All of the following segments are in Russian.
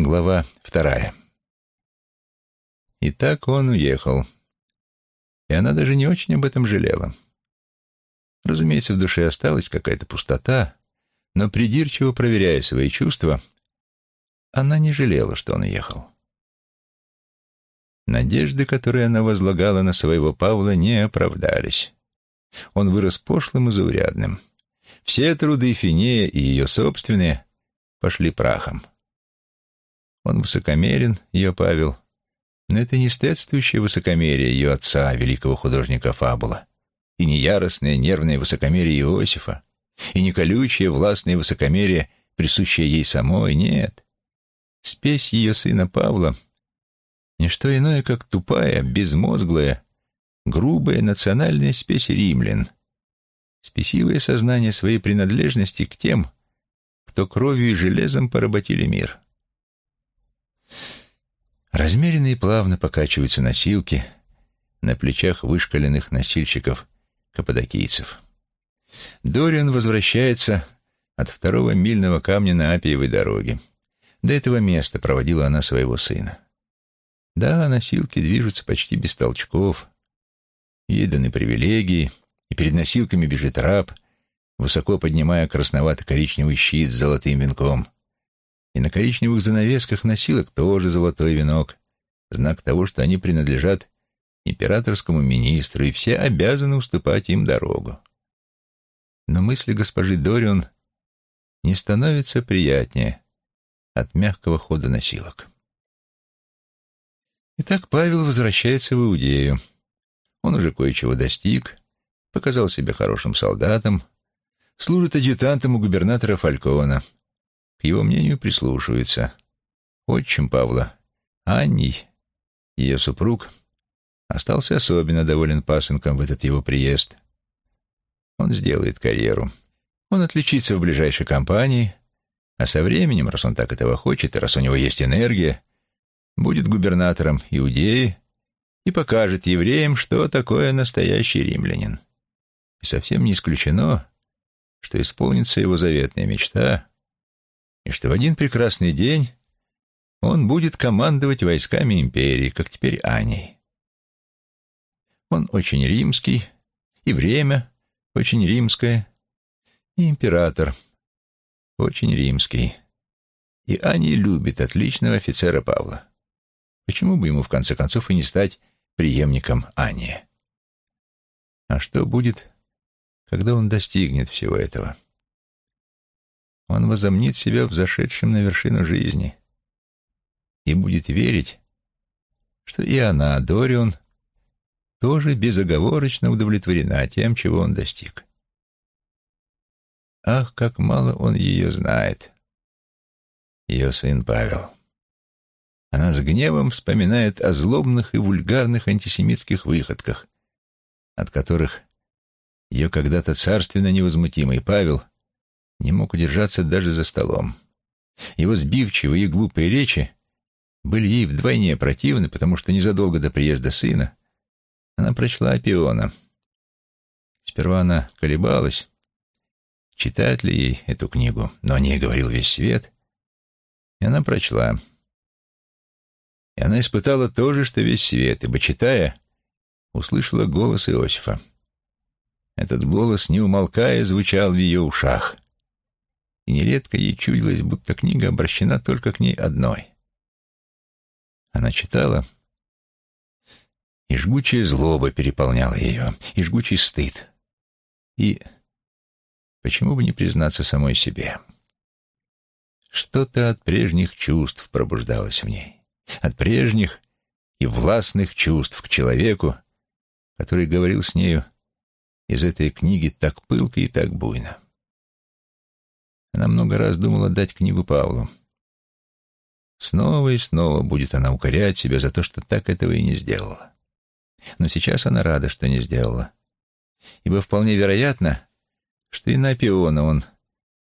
Глава вторая. И так он уехал. И она даже не очень об этом жалела. Разумеется, в душе осталась какая-то пустота, но придирчиво проверяя свои чувства, она не жалела, что он уехал. Надежды, которые она возлагала на своего Павла, не оправдались. Он вырос пошлым и заурядным. Все труды Финея и ее собственные пошли прахом. Он высокомерен, ее Павел. Но это не стыдствующее высокомерие ее отца, великого художника Фабула, и не яростное нервное высокомерие Иосифа, и не колючее властное высокомерие, присущее ей самой, нет. Спесь ее сына Павла — не что иное, как тупая, безмозглая, грубая национальная спесь римлян, спесивое сознание своей принадлежности к тем, кто кровью и железом поработили мир. Размеренно и плавно покачиваются носилки на плечах вышкаленных носильщиков-каппадокийцев. Дориан возвращается от второго мильного камня на Апиевой дороге. До этого места проводила она своего сына. Да, носилки движутся почти без толчков. Ей даны привилегии, и перед носилками бежит раб, высоко поднимая красновато-коричневый щит с золотым венком — и на коричневых занавесках носилок тоже золотой венок, знак того, что они принадлежат императорскому министру, и все обязаны уступать им дорогу. Но мысли госпожи Дорион не становятся приятнее от мягкого хода носилок. Итак, Павел возвращается в Иудею. Он уже кое-чего достиг, показал себя хорошим солдатом, служит адъютантом у губернатора Фалькона — к его мнению прислушиваются. Отчим Павла, Анний, ее супруг, остался особенно доволен пасынком в этот его приезд. Он сделает карьеру. Он отличится в ближайшей компании, а со временем, раз он так этого хочет, и раз у него есть энергия, будет губернатором Иудеи и покажет евреям, что такое настоящий римлянин. И совсем не исключено, что исполнится его заветная мечта и что в один прекрасный день он будет командовать войсками империи, как теперь Аней. Он очень римский, и время очень римское, и император очень римский. И Ани любит отличного офицера Павла. Почему бы ему, в конце концов, и не стать преемником Ани? А что будет, когда он достигнет всего этого? — он возомнит себя взошедшим на вершину жизни и будет верить, что и она, Дорион, тоже безоговорочно удовлетворена тем, чего он достиг. Ах, как мало он ее знает, ее сын Павел. Она с гневом вспоминает о злобных и вульгарных антисемитских выходках, от которых ее когда-то царственно невозмутимый Павел — не мог удержаться даже за столом. Его сбивчивые и глупые речи были ей вдвойне противны, потому что незадолго до приезда сына она прочла Апиона. Сперва она колебалась, читать ли ей эту книгу, но о ней говорил весь свет, и она прочла. И она испытала то же, что весь свет, ибо, читая, услышала голос Иосифа. Этот голос, не умолкая, звучал в ее ушах — и нередко ей чудилось, будто книга обращена только к ней одной. Она читала, и жгучая злоба переполняла ее, и жгучий стыд. И почему бы не признаться самой себе? Что-то от прежних чувств пробуждалось в ней. От прежних и властных чувств к человеку, который говорил с нею из этой книги так пылко и так буйно. Она много раз думала дать книгу Павлу. Снова и снова будет она укорять себя за то, что так этого и не сделала. Но сейчас она рада, что не сделала. Ибо вполне вероятно, что и на Пиона он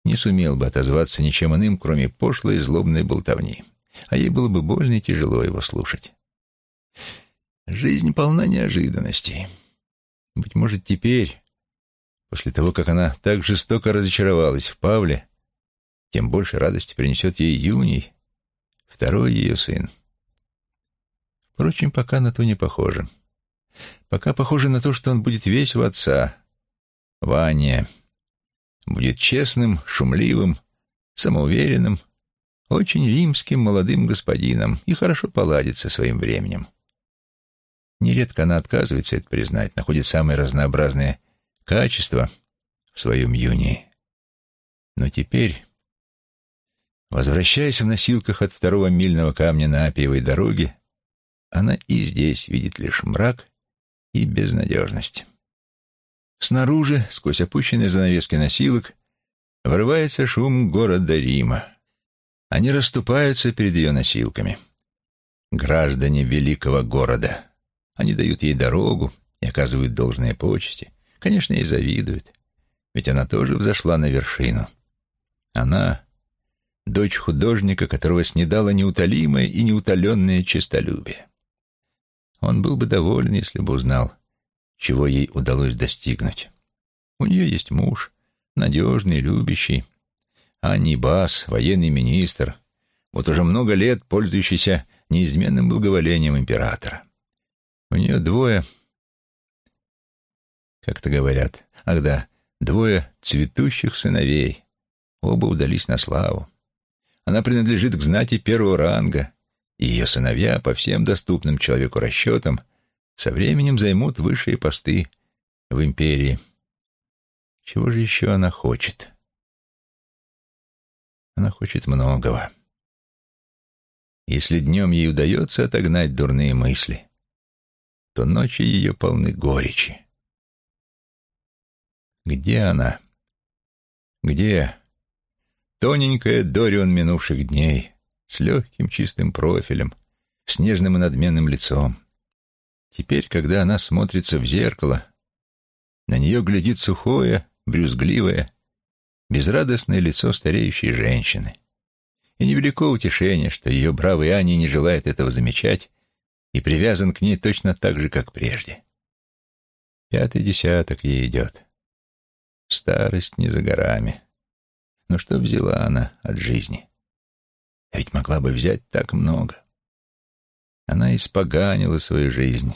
не сумел бы отозваться ничем иным, кроме пошлой и злобной болтовни. А ей было бы больно и тяжело его слушать. Жизнь полна неожиданностей. Быть может, теперь, после того, как она так жестоко разочаровалась в Павле, тем больше радости принесет ей Юний, второй ее сын. Впрочем, пока на то не похоже. Пока похоже на то, что он будет весь в отца. Ваня будет честным, шумливым, самоуверенным, очень римским молодым господином и хорошо поладит со своим временем. Нередко она отказывается это признать, находит самые разнообразные качества в своем юнии. Но теперь, возвращаясь в носилках от второго мильного камня на Апиевой дороге, она и здесь видит лишь мрак и безнадежность. Снаружи, сквозь опущенные занавески носилок, врывается шум города Рима. Они расступаются перед ее носилками. Граждане великого города. Они дают ей дорогу и оказывают должные почести. Конечно, ей завидуют, ведь она тоже взошла на вершину. Она — дочь художника, которого снедало неутолимое и неутоленное честолюбие. Он был бы доволен, если бы узнал, чего ей удалось достигнуть. У нее есть муж, надежный, любящий. Анни Бас, военный министр, вот уже много лет пользующийся неизменным благоволением императора. У нее двое, как-то говорят, ах да, двое цветущих сыновей. Оба удались на славу. Она принадлежит к знати первого ранга, и ее сыновья, по всем доступным человеку расчетам, со временем займут высшие посты в империи. Чего же еще она хочет? Она хочет многого. Если днем ей удается отогнать дурные мысли, то ночи ее полны горечи. Где она? Где? Тоненькая Дорион минувших дней, с легким чистым профилем, с нежным и надменным лицом. Теперь, когда она смотрится в зеркало, на нее глядит сухое, брюзгливое, безрадостное лицо стареющей женщины. И невелико утешение, что ее бравый Ани не желает этого замечать и привязан к ней точно так же, как прежде. Пятый десяток ей идет. Старость не за горами. Но что взяла она от жизни? А ведь могла бы взять так много. Она испоганила свою жизнь,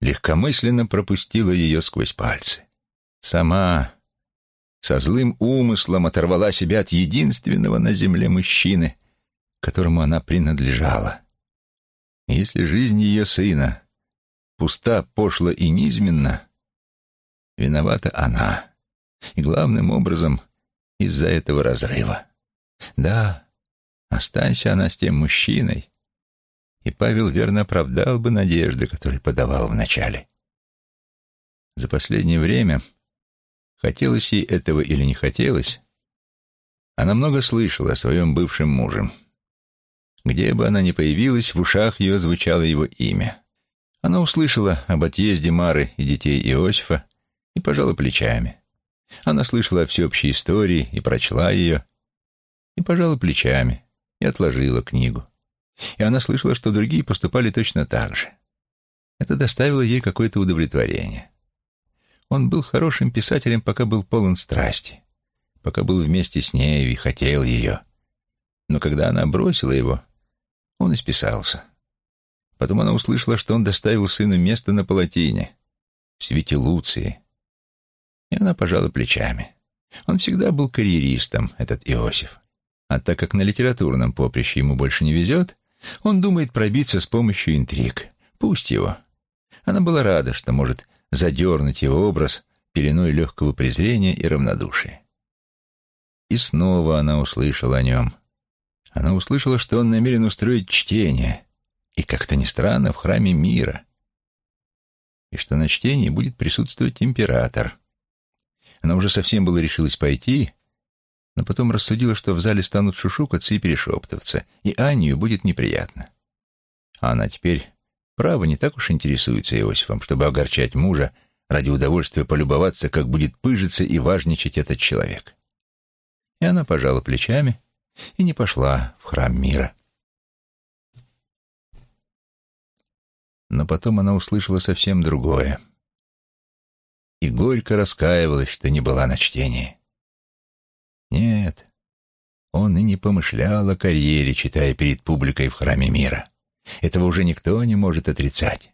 легкомысленно пропустила ее сквозь пальцы. Сама со злым умыслом оторвала себя от единственного на земле мужчины, которому она принадлежала. Если жизнь ее сына пуста, пошла и низменна, виновата она. И главным образом из-за этого разрыва. Да, останься она с тем мужчиной, и Павел верно оправдал бы надежды, которые подавал вначале. За последнее время, хотелось ей этого или не хотелось, она много слышала о своем бывшем муже. Где бы она ни появилась, в ушах ее звучало его имя. Она услышала об отъезде Мары и детей Иосифа и пожала плечами. Она слышала о всеобщей истории и прочла ее, и пожала плечами, и отложила книгу. И она слышала, что другие поступали точно так же. Это доставило ей какое-то удовлетворение. Он был хорошим писателем, пока был полон страсти, пока был вместе с нею и хотел ее. Но когда она бросила его, он исписался. Потом она услышала, что он доставил сыну место на палатине, в свете Луции. И она пожала плечами. Он всегда был карьеристом, этот Иосиф. А так как на литературном поприще ему больше не везет, он думает пробиться с помощью интриг. Пусть его. Она была рада, что может задернуть его образ пеленой легкого презрения и равнодушия. И снова она услышала о нем. Она услышала, что он намерен устроить чтение, и, как-то ни странно, в храме мира, и что на чтении будет присутствовать император. Она уже совсем было решилась пойти, но потом рассудила, что в зале станут шушукаться и перешептываться, и Аннию будет неприятно. А она теперь, право, не так уж интересуется Иосифом, чтобы огорчать мужа ради удовольствия полюбоваться, как будет пыжиться и важничать этот человек. И она пожала плечами и не пошла в храм мира. Но потом она услышала совсем другое и горько раскаивалась, что не была на чтении. Нет, Он и не помышлял о карьере, читая перед публикой в храме мира. Этого уже никто не может отрицать.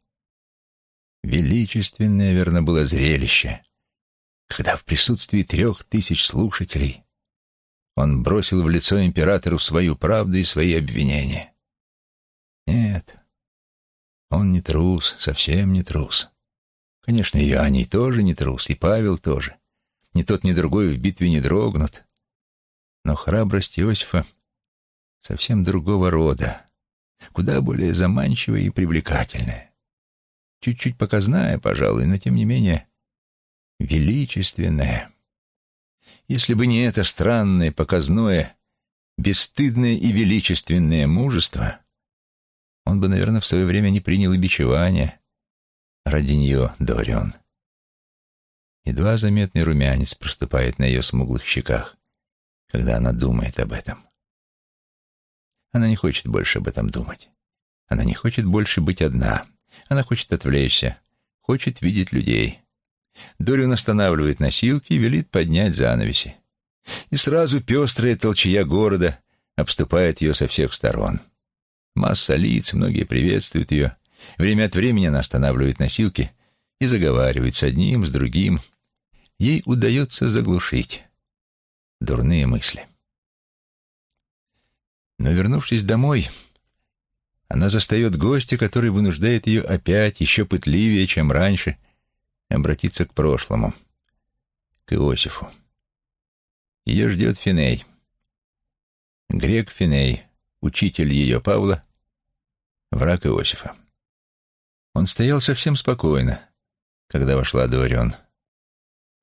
Величественное, верно, было зрелище, когда в присутствии трех тысяч слушателей он бросил в лицо императору свою правду и свои обвинения. Нет, он не трус, совсем не трус. Конечно, и Аней тоже не трус, и Павел тоже. Ни тот, ни другой в битве не дрогнут. Но храбрость Иосифа совсем другого рода, куда более заманчивая и привлекательная. Чуть-чуть показная, пожалуй, но тем не менее величественная. Если бы не это странное, показное, бесстыдное и величественное мужество, он бы, наверное, в свое время не принял и бичевания ради нее, Дорион. Едва заметный румянец проступает на ее смуглых щеках, когда она думает об этом. Она не хочет больше об этом думать. Она не хочет больше быть одна. Она хочет отвлечься, хочет видеть людей. Дориан останавливает носилки и велит поднять занавеси. И сразу пестрая толчья города обступает ее со всех сторон. Масса лиц, многие приветствуют ее. Время от времени она останавливает носилки и заговаривает с одним, с другим. Ей удается заглушить дурные мысли. Но, вернувшись домой, она застает гостя, который вынуждает ее опять, еще пытливее, чем раньше, обратиться к прошлому, к Иосифу. Ее ждет Финей. Грек Финей, учитель ее Павла, враг Иосифа. Он стоял совсем спокойно, когда вошла Дорион.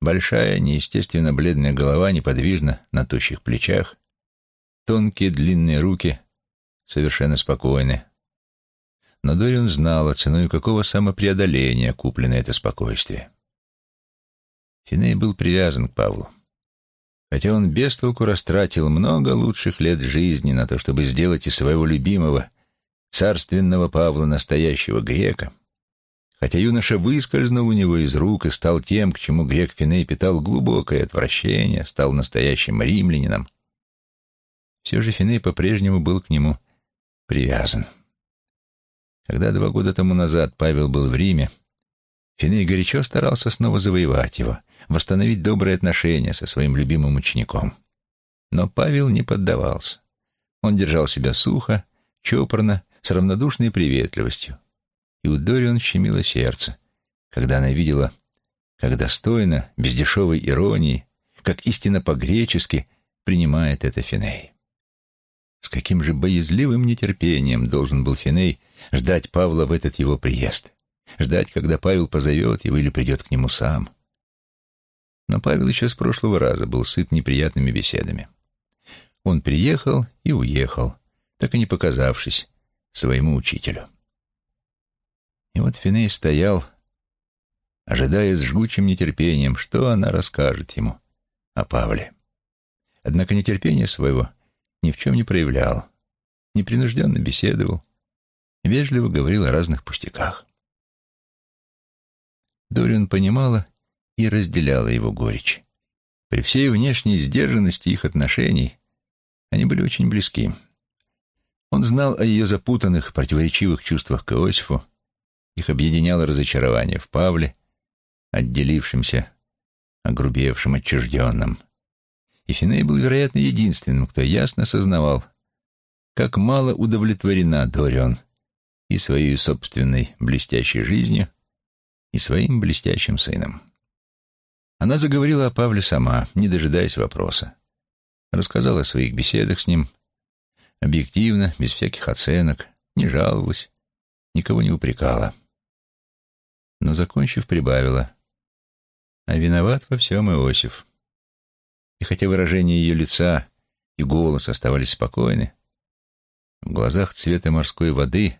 Большая, неестественно бледная голова неподвижна на тощих плечах, тонкие длинные руки совершенно спокойны. Но Дорион знала, ценой какого самопреодоления куплено это спокойствие. Финей был привязан к Павлу. Хотя он без толку растратил много лучших лет жизни на то, чтобы сделать из своего любимого, царственного Павла настоящего грека, хотя юноша выскользнул у него из рук и стал тем, к чему грек Финей питал глубокое отвращение, стал настоящим римлянином, все же Финей по-прежнему был к нему привязан. Когда два года тому назад Павел был в Риме, Финей горячо старался снова завоевать его, восстановить добрые отношения со своим любимым учеником. Но Павел не поддавался. Он держал себя сухо, чопорно, с равнодушной приветливостью. И у Дорион щемило сердце, когда она видела, как достойно, без дешевой иронии, как истинно по-гречески принимает это Финей. С каким же боязливым нетерпением должен был Финей ждать Павла в этот его приезд, ждать, когда Павел позовет его или придет к нему сам. Но Павел еще с прошлого раза был сыт неприятными беседами. Он приехал и уехал, так и не показавшись своему учителю. И вот Финей стоял, ожидая с жгучим нетерпением, что она расскажет ему о Павле. Однако нетерпение своего ни в чем не проявлял, непринужденно беседовал, вежливо говорил о разных пустяках. Дориан понимала и разделяла его горечь. При всей внешней сдержанности их отношений они были очень близки. Он знал о ее запутанных, противоречивых чувствах к Иосифу, их объединяло разочарование в Павле, отделившемся, огрубевшем, отчужденном. И Финей был, вероятно, единственным, кто ясно сознавал, как мало удовлетворена Дорион и своей собственной блестящей жизнью, и своим блестящим сыном. Она заговорила о Павле сама, не дожидаясь вопроса. Рассказала о своих беседах с ним, объективно, без всяких оценок, не жаловалась, никого не упрекала. Но, закончив, прибавила. А виноват во всем Иосиф. И хотя выражение ее лица и голос оставались спокойны, в глазах цвета морской воды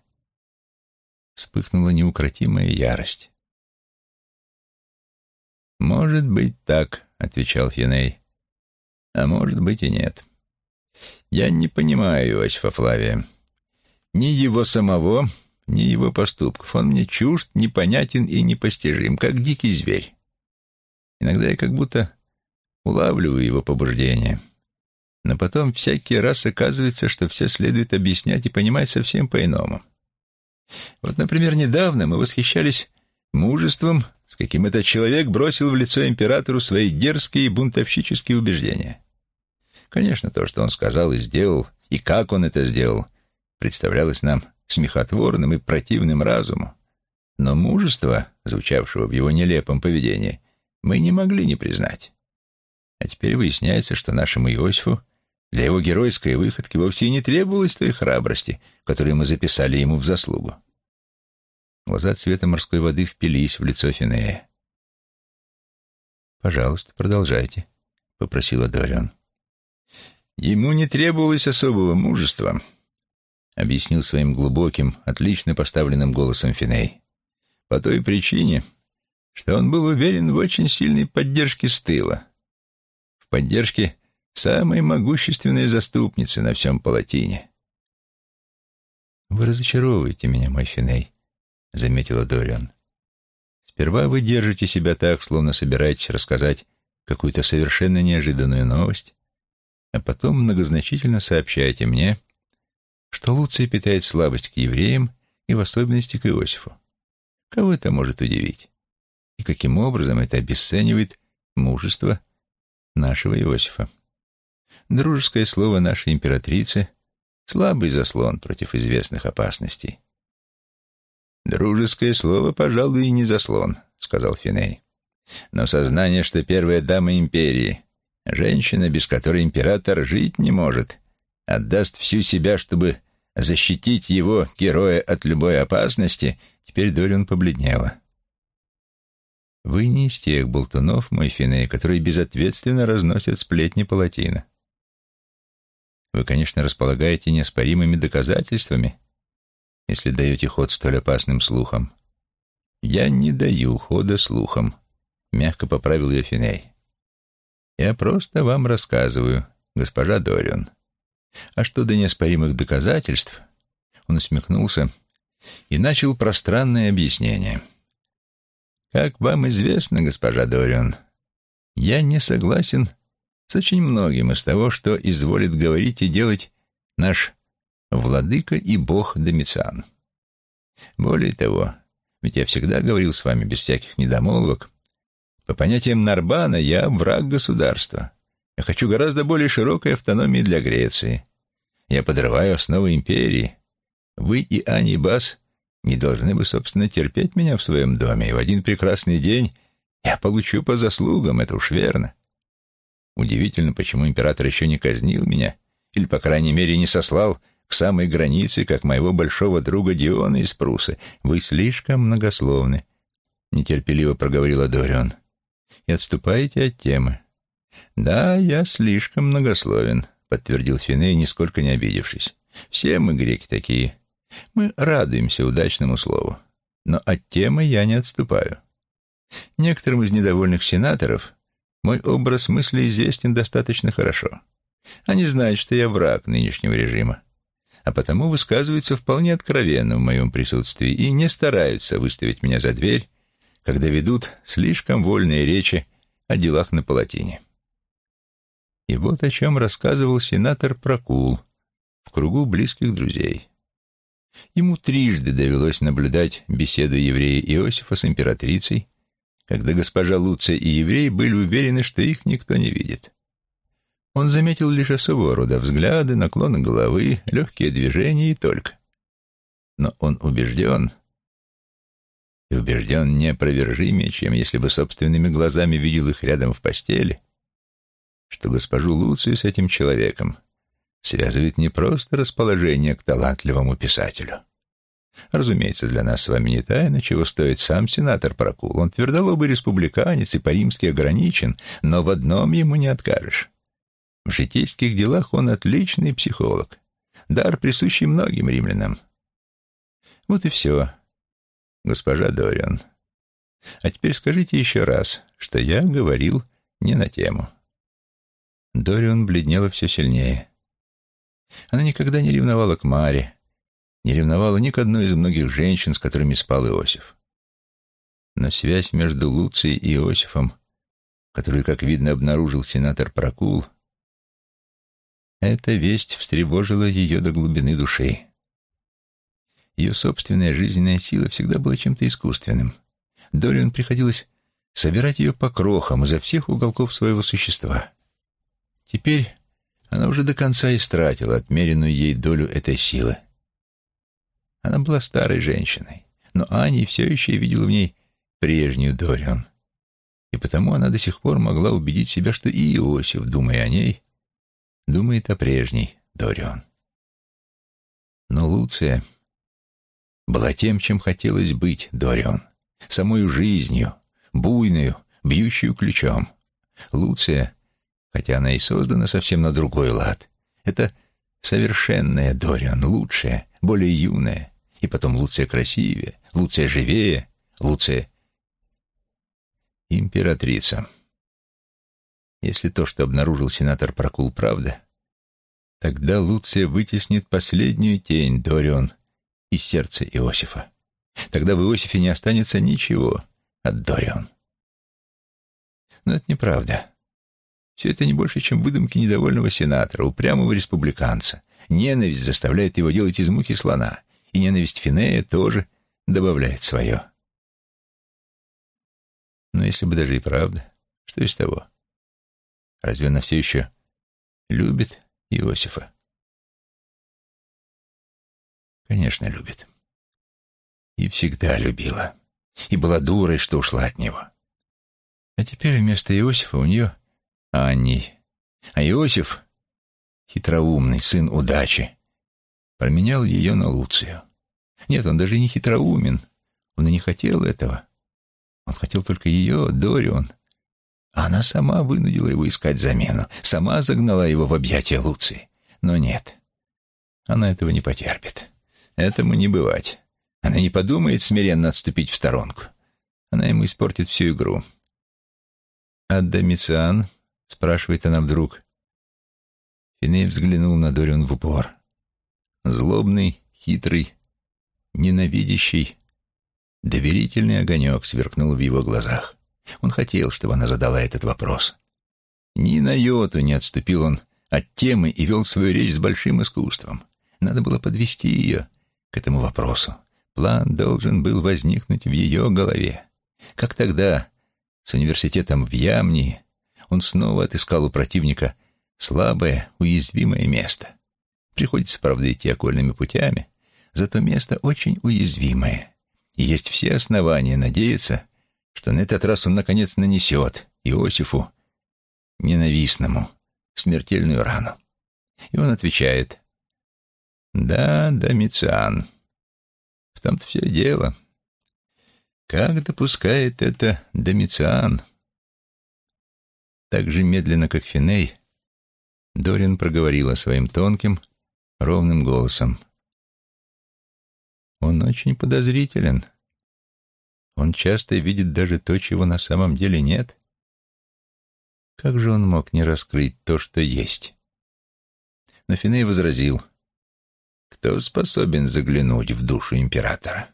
вспыхнула неукротимая ярость. «Может быть так», — отвечал Финей. «А может быть и нет. Я не понимаю Иосифа Флавия. Ни его самого, ни его поступков. Он мне чужд, непонятен и непостижим, как дикий зверь. Иногда я как будто улавливаю его побуждения. Но потом всякий раз оказывается, что все следует объяснять и понимать совсем по-иному. Вот, например, недавно мы восхищались мужеством, с каким этот человек бросил в лицо императору свои дерзкие и бунтовщические убеждения. Конечно, то, что он сказал и сделал, и как он это сделал, представлялось нам смехотворным и противным разуму. Но мужество, звучавшего в его нелепом поведении, мы не могли не признать. А теперь выясняется, что нашему Иосифу для его геройской выходки вовсе не требовалось той храбрости, которую мы записали ему в заслугу. Глаза цвета морской воды впились в лицо Финея. «Пожалуйста, продолжайте», — попросила Дориан. «Ему не требовалось особого мужества», — объяснил своим глубоким, отлично поставленным голосом Финей. «По той причине, что он был уверен в очень сильной поддержке с тыла, в поддержке самой могущественной заступницы на всем Палатине». «Вы разочаровываете меня, мой Финей», — заметила Дориан. «Сперва вы держите себя так, словно собираетесь рассказать какую-то совершенно неожиданную новость, а потом многозначительно сообщаете мне, что Луция питает слабость к евреям и в особенности к Иосифу. Кого это может удивить? И каким образом это обесценивает мужество нашего Иосифа? Дружеское слово нашей императрицы — слабый заслон против известных опасностей. «Дружеское слово, пожалуй, и не заслон», — сказал Финей. «Но сознание, что первая дама империи, женщина, без которой император жить не может, отдаст всю себя, чтобы защитить его, героя, от любой опасности, теперь Дориан побледнела. «Вы не из тех болтунов, мой Финей, которые безответственно разносят сплетни палатина. Вы, конечно, располагаете неоспоримыми доказательствами, если даете ход столь опасным слухам. Я не даю хода слухам, мягко поправил ее Финей. Я просто вам рассказываю, госпожа Дорион. А что до неоспоримых доказательств, он усмехнулся и начал пространное объяснение. Как вам известно, госпожа Дорион, я не согласен с очень многим из того, что изволит говорить и делать наш владыка и бог Домициан. Более того, ведь я всегда говорил с вами без всяких недомолвок, по понятиям Нарбана я враг государства. Я хочу гораздо более широкой автономии для Греции. Я подрываю основы империи. Вы и Ани Бас не должны бы, собственно, терпеть меня в своем доме, и в один прекрасный день я получу по заслугам, это уж верно. Удивительно, почему император еще не казнил меня, или, по крайней мере, не сослал к самой границе, как моего большого друга Диона из Прусы. Вы слишком многословны, — нетерпеливо проговорила Дорион. И отступаете от темы. Да, я слишком многословен, — подтвердил Финей, нисколько не обидевшись. Все мы, греки, такие. Мы радуемся удачному слову. Но от темы я не отступаю. Некоторым из недовольных сенаторов мой образ мысли известен достаточно хорошо. Они знают, что я враг нынешнего режима а потому высказываются вполне откровенно в моем присутствии и не стараются выставить меня за дверь, когда ведут слишком вольные речи о делах на палатине. И вот о чем рассказывал сенатор Прокул в кругу близких друзей. Ему трижды довелось наблюдать беседу еврея Иосифа с императрицей, когда госпожа Луция и еврей были уверены, что их никто не видит. Он заметил лишь особого рода взгляды, наклоны головы, легкие движения и только. Но он убежден, и убежден неопровержимее, чем если бы собственными глазами видел их рядом в постели, что госпожу Луцию с этим человеком связывает не просто расположение к талантливому писателю. Разумеется, для нас с вами не тайна, чего стоит сам сенатор Прокул. Он твердолобый республиканец и по-римски ограничен, но в одном ему не откажешь. В житейских делах он отличный психолог, дар присущий многим римлянам. Вот и все, госпожа Дориан. А теперь скажите еще раз, что я говорил не на тему. Дориан бледнела все сильнее. Она никогда не ревновала к Маре, не ревновала ни к одной из многих женщин, с которыми спал Иосиф. Но связь между Луцией и Иосифом, которую, как видно, обнаружил сенатор Прокул, — Эта весть встревожила ее до глубины души. Ее собственная жизненная сила всегда была чем-то искусственным. Дориан приходилось собирать ее по крохам изо всех уголков своего существа. Теперь она уже до конца истратила отмеренную ей долю этой силы. Она была старой женщиной, но Ани все еще видела в ней прежнюю Дориан. И потому она до сих пор могла убедить себя, что и Иосиф, думая о ней, думает о прежней Дориан. Но Луция была тем, чем хотелось быть Дориан, самой жизнью, буйную, бьющую ключом. Луция, хотя она и создана совсем на другой лад, это совершенная Дориан, лучшая, более юная, и потом Луция красивее, Луция живее, Луция императрица. Если то, что обнаружил сенатор Прокул, правда, тогда Луция вытеснит последнюю тень Дорион из сердца Иосифа. Тогда в Иосифе не останется ничего от Дорион. Но это неправда. Все это не больше, чем выдумки недовольного сенатора, упрямого республиканца. Ненависть заставляет его делать из мухи слона, и ненависть Финея тоже добавляет свое. Но если бы даже и правда, что из того? Разве она все еще любит Иосифа? Конечно, любит. И всегда любила. И была дурой, что ушла от него. А теперь вместо Иосифа у нее Анни. А Иосиф, хитроумный сын удачи, променял ее на Луцию. Нет, он даже не хитроумен. Он и не хотел этого. Он хотел только ее, Дорион. А она сама вынудила его искать замену, сама загнала его в объятия Луции. Но нет, она этого не потерпит. Этому не бывать. Она не подумает смиренно отступить в сторонку. Она ему испортит всю игру. «А Домициан?» — спрашивает она вдруг. Финей взглянул на Дорион в упор. Злобный, хитрый, ненавидящий, доверительный огонек сверкнул в его глазах. Он хотел, чтобы она задала этот вопрос. Ни на йоту не отступил он от темы и вел свою речь с большим искусством. Надо было подвести ее к этому вопросу. План должен был возникнуть в ее голове. Как тогда, с университетом в Ямнии, он снова отыскал у противника слабое, уязвимое место. Приходится, правда, идти окольными путями, зато место очень уязвимое. И есть все основания надеяться, что на этот раз он, наконец, нанесет Иосифу, ненавистному, смертельную рану. И он отвечает, «Да, Домициан, в том-то все дело. Как допускает это Домициан?» Так же медленно, как Финей, Дорин проговорила своим тонким, ровным голосом. Он очень подозрителен. Он часто видит даже то, чего на самом деле нет. Как же он мог не раскрыть то, что есть? Но Финей возразил. Кто способен заглянуть в душу императора?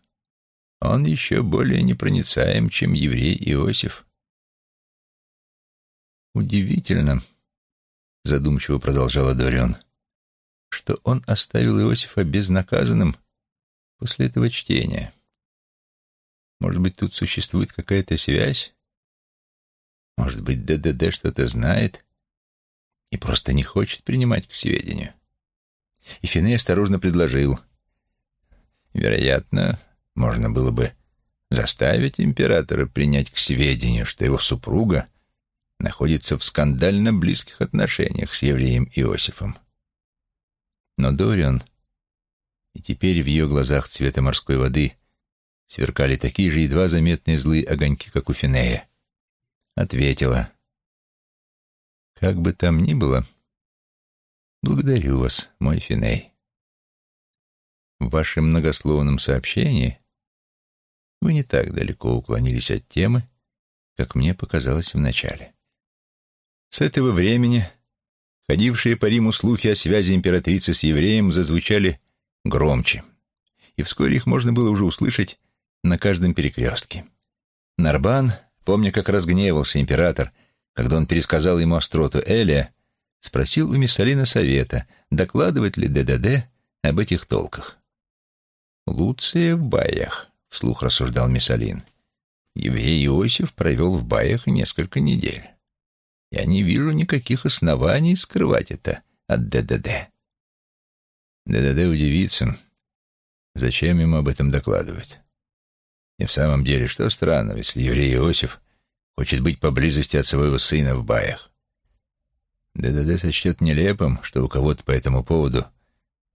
Он еще более непроницаем, чем еврей Иосиф. Удивительно, задумчиво продолжала Дорион, что он оставил Иосифа безнаказанным после этого чтения. Может быть, тут существует какая-то связь? Может быть, ДДД что-то знает и просто не хочет принимать к сведению? И Финей осторожно предложил. Вероятно, можно было бы заставить императора принять к сведению, что его супруга находится в скандально близких отношениях с евреем Иосифом. Но Дориан и теперь в ее глазах цвета морской воды сверкали такие же едва заметные злые огоньки, как у Финея. Ответила. «Как бы там ни было, благодарю вас, мой Финей. В вашем многословном сообщении вы не так далеко уклонились от темы, как мне показалось вначале. С этого времени ходившие по Риму слухи о связи императрицы с евреем зазвучали громче, и вскоре их можно было уже услышать на каждом перекрестке. Нарбан, помня, как разгневался император, когда он пересказал ему остроту Элия, спросил у Миссалина совета, докладывать ли ДДД об этих толках. «Луция в баях», — вслух рассуждал Миссалин. «Еврей Иосиф провел в баях несколько недель. Я не вижу никаких оснований скрывать это от ДДД». ДДД удивится, зачем ему об этом докладывать. И в самом деле, что странного, если еврей Иосиф хочет быть поблизости от своего сына в баях? ДДД сочтет нелепым, что у кого-то по этому поводу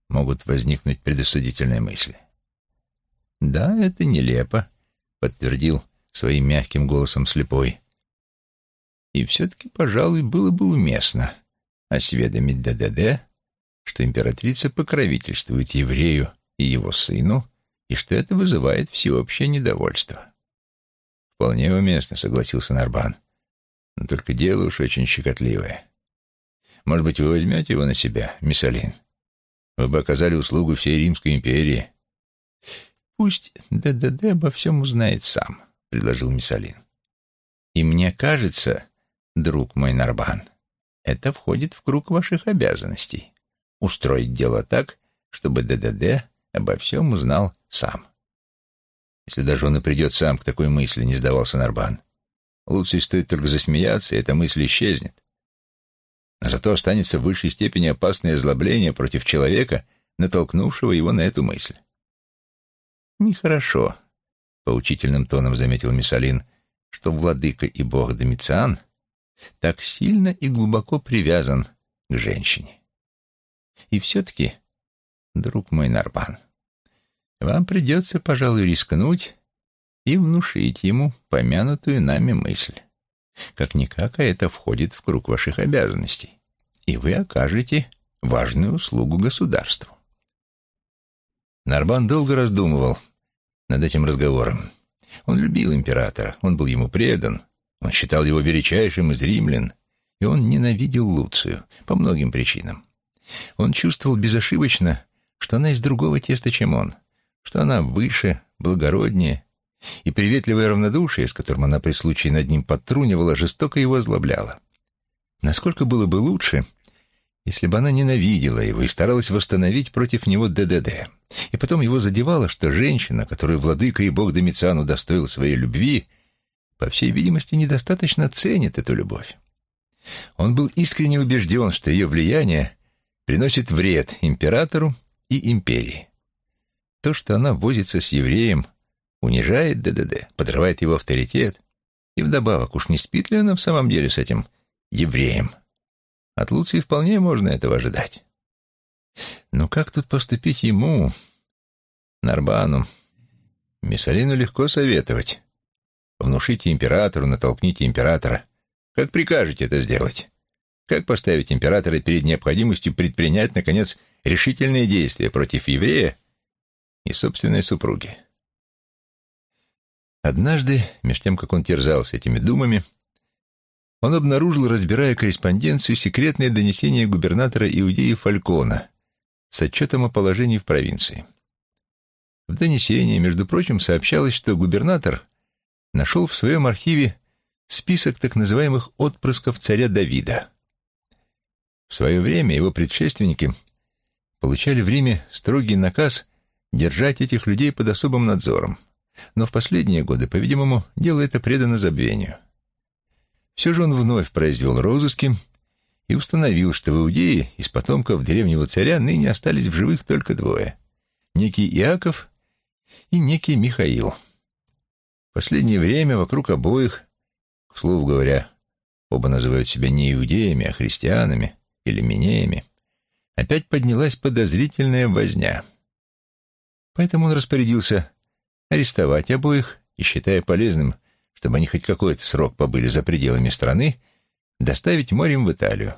могут возникнуть предосудительные мысли. «Да, это нелепо», — подтвердил своим мягким голосом слепой. «И все-таки, пожалуй, было бы уместно осведомить ДДД, что императрица покровительствует еврею и его сыну, и что это вызывает всеобщее недовольство. «Вполне уместно», — согласился Нарбан. «Но только дело уж очень щекотливое. Может быть, вы возьмете его на себя, Миссалин? Вы бы оказали услугу всей Римской империи». «Пусть ДДД обо всем узнает сам», — предложил Миссалин. «И мне кажется, друг мой Нарбан, это входит в круг ваших обязанностей — устроить дело так, чтобы ДДД обо всем узнал сам. Если даже он и придет сам к такой мысли, не сдавался Нарбан. Лучше стоит только засмеяться, и эта мысль исчезнет. А зато останется в высшей степени опасное озлобление против человека, натолкнувшего его на эту мысль. «Нехорошо», — поучительным тоном заметил Миссалин, что владыка и бог Домициан так сильно и глубоко привязан к женщине. И все-таки друг мой Нарбан. Вам придется, пожалуй, рискнуть и внушить ему помянутую нами мысль. Как-никак, а это входит в круг ваших обязанностей, и вы окажете важную услугу государству. Нарбан долго раздумывал над этим разговором. Он любил императора, он был ему предан, он считал его величайшим из римлян, и он ненавидел Луцию по многим причинам. Он чувствовал безошибочно, что она из другого теста, чем он, что она выше, благороднее, и приветливое равнодушие, с которым она при случае над ним подтрунивала, жестоко его озлобляло. Насколько было бы лучше, если бы она ненавидела его и старалась восстановить против него ДДД, и потом его задевало, что женщина, которую владыка и бог Домициан удостоил своей любви, по всей видимости, недостаточно ценит эту любовь. Он был искренне убежден, что ее влияние приносит вред императору и империи. То, что она возится с евреем, унижает ДДД, подрывает его авторитет, и вдобавок уж не спит ли она в самом деле с этим евреем? От Луции вполне можно этого ожидать. Но как тут поступить ему, Нарбану? Миссалину легко советовать. Внушите императору, натолкните императора. Как прикажете это сделать? Как поставить императора перед необходимостью предпринять, наконец, решительные действия против еврея и собственной супруги. Однажды, меж тем, как он терзался этими думами, он обнаружил, разбирая корреспонденцию, секретное донесение губернатора Иудеи Фалькона с отчетом о положении в провинции. В донесении, между прочим, сообщалось, что губернатор нашел в своем архиве список так называемых отпрысков царя Давида. В свое время его предшественники получали в Риме строгий наказ держать этих людей под особым надзором. Но в последние годы, по-видимому, дело это предано забвению. Все же он вновь произвел розыски и установил, что в Иудее из потомков древнего царя ныне остались в живых только двое — некий Иаков и некий Михаил. Последнее время вокруг обоих, к слову говоря, оба называют себя не иудеями, а христианами или минеями, опять поднялась подозрительная возня. Поэтому он распорядился арестовать обоих и, считая полезным, чтобы они хоть какой-то срок побыли за пределами страны, доставить морем в Италию.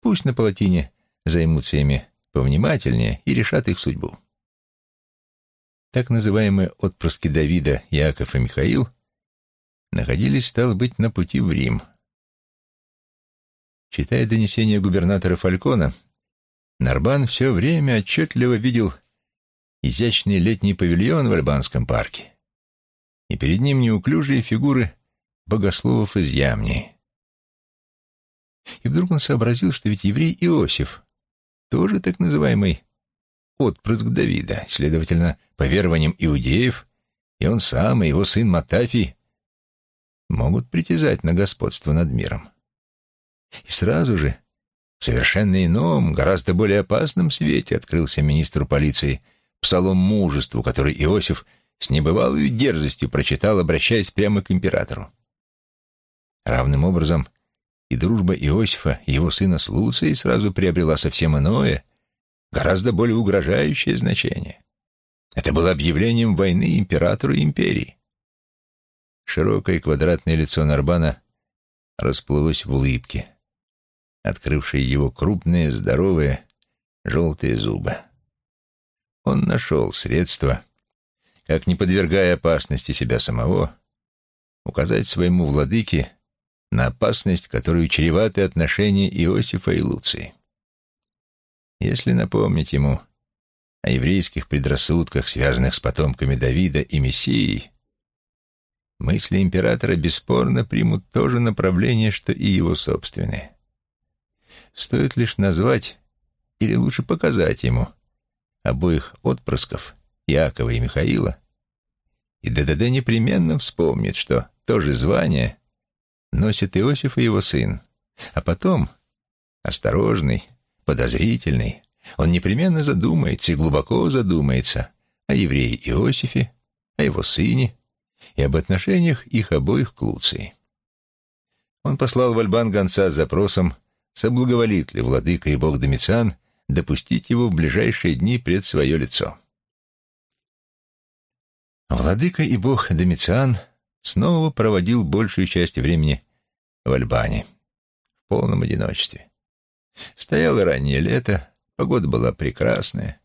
Пусть на палатине займутся ими повнимательнее и решат их судьбу. Так называемые отпрыски Давида, Яков и Михаил находились, стало быть, на пути в Рим. Читая донесение губернатора Фалькона, Нарбан все время отчетливо видел изящный летний павильон в Альбанском парке, и перед ним неуклюжие фигуры богословов из Ямни. И вдруг он сообразил, что ведь еврей Иосиф тоже так называемый отпрыск Давида, следовательно, по верованиям иудеев, и он сам, и его сын Матафий могут притязать на господство над миром. И сразу же, в совершенно ином, гораздо более опасном свете открылся министру полиции псалом мужеству, который Иосиф с небывалой дерзостью прочитал, обращаясь прямо к императору. Равным образом и дружба Иосифа и его сына с Луцией сразу приобрела совсем иное, гораздо более угрожающее значение. Это было объявлением войны императору и империи. Широкое квадратное лицо Нарбана расплылось в улыбке, открывшей его крупные, здоровые, желтые зубы. Он нашел средства, как, не подвергая опасности себя самого, указать своему владыке на опасность, которую чреваты отношения Иосифа и Луции. Если напомнить ему о еврейских предрассудках, связанных с потомками Давида и Мессией, мысли императора бесспорно примут то же направление, что и его собственные. Стоит лишь назвать, или лучше показать ему, обоих отпрысков, Иакова и Михаила, и ДДД непременно вспомнит, что то же звание носит Иосиф и его сын, а потом, осторожный, подозрительный, он непременно задумается и глубоко задумается о еврее Иосифе, о его сыне и об отношениях их обоих к Луции. Он послал в Альбан гонца с запросом, соблаговолит ли владыка и бог Домициан допустить его в ближайшие дни пред свое лицо. Владыка и бог Домициан снова проводил большую часть времени в Альбане, в полном одиночестве. Стояло раннее лето, погода была прекрасная,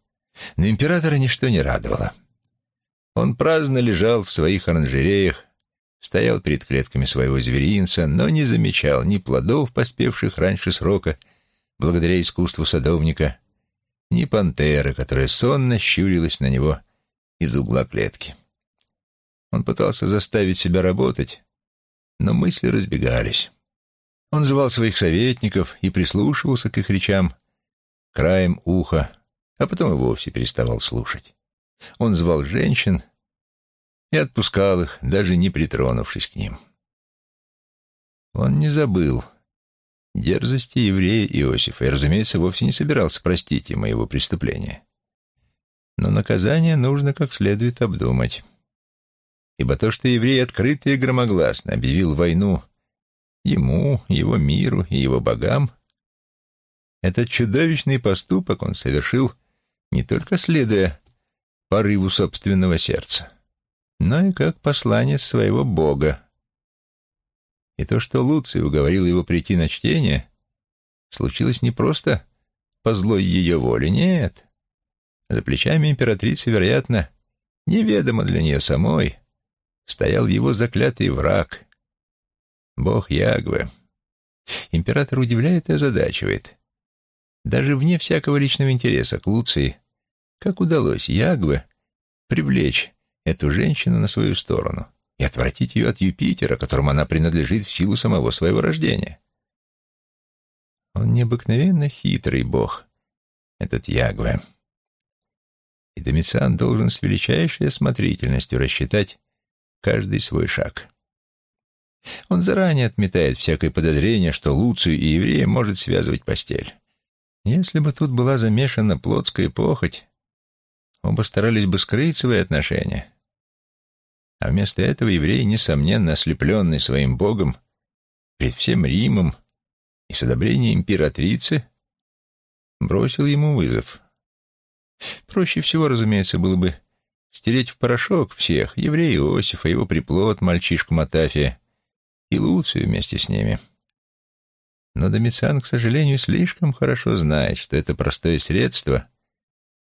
но императора ничто не радовало. Он праздно лежал в своих оранжереях, стоял перед клетками своего зверинца, но не замечал ни плодов, поспевших раньше срока, благодаря искусству садовника, ни пантеры, которая сонно щурилась на него из угла клетки. Он пытался заставить себя работать, но мысли разбегались. Он звал своих советников и прислушивался к их речам краем уха, а потом и вовсе переставал слушать. Он звал женщин и отпускал их, даже не притронувшись к ним. Он не забыл дерзости еврея Иосифа и, разумеется, вовсе не собирался простить ему его преступление. Но наказание нужно как следует обдумать. Ибо то, что еврей открыто и громогласно объявил войну ему, его миру и его богам, этот чудовищный поступок он совершил не только следуя порыву собственного сердца, но и как посланец своего бога, и то, что Луций уговорил его прийти на чтение, случилось не просто по злой ее воле, нет. За плечами императрицы, вероятно, неведомо для нее самой, стоял его заклятый враг, бог Ягве. Император удивляет и озадачивает. Даже вне всякого личного интереса к Луции, как удалось Ягве привлечь эту женщину на свою сторону и отвратить ее от Юпитера, которому она принадлежит в силу самого своего рождения. Он необыкновенно хитрый бог, этот Ягве. И Домициан должен с величайшей осмотрительностью рассчитать каждый свой шаг. Он заранее отметает всякое подозрение, что Луцию и еврея может связывать постель. Если бы тут была замешана плотская похоть, оба старались бы скрыть свои отношения. А вместо этого еврей, несомненно ослепленный своим богом, перед всем Римом и с одобрения императрицы, бросил ему вызов. Проще всего, разумеется, было бы стереть в порошок всех, еврея Иосифа, его приплод, мальчишку Матафия и Луцию вместе с ними. Но Домициан, к сожалению, слишком хорошо знает, что это простое средство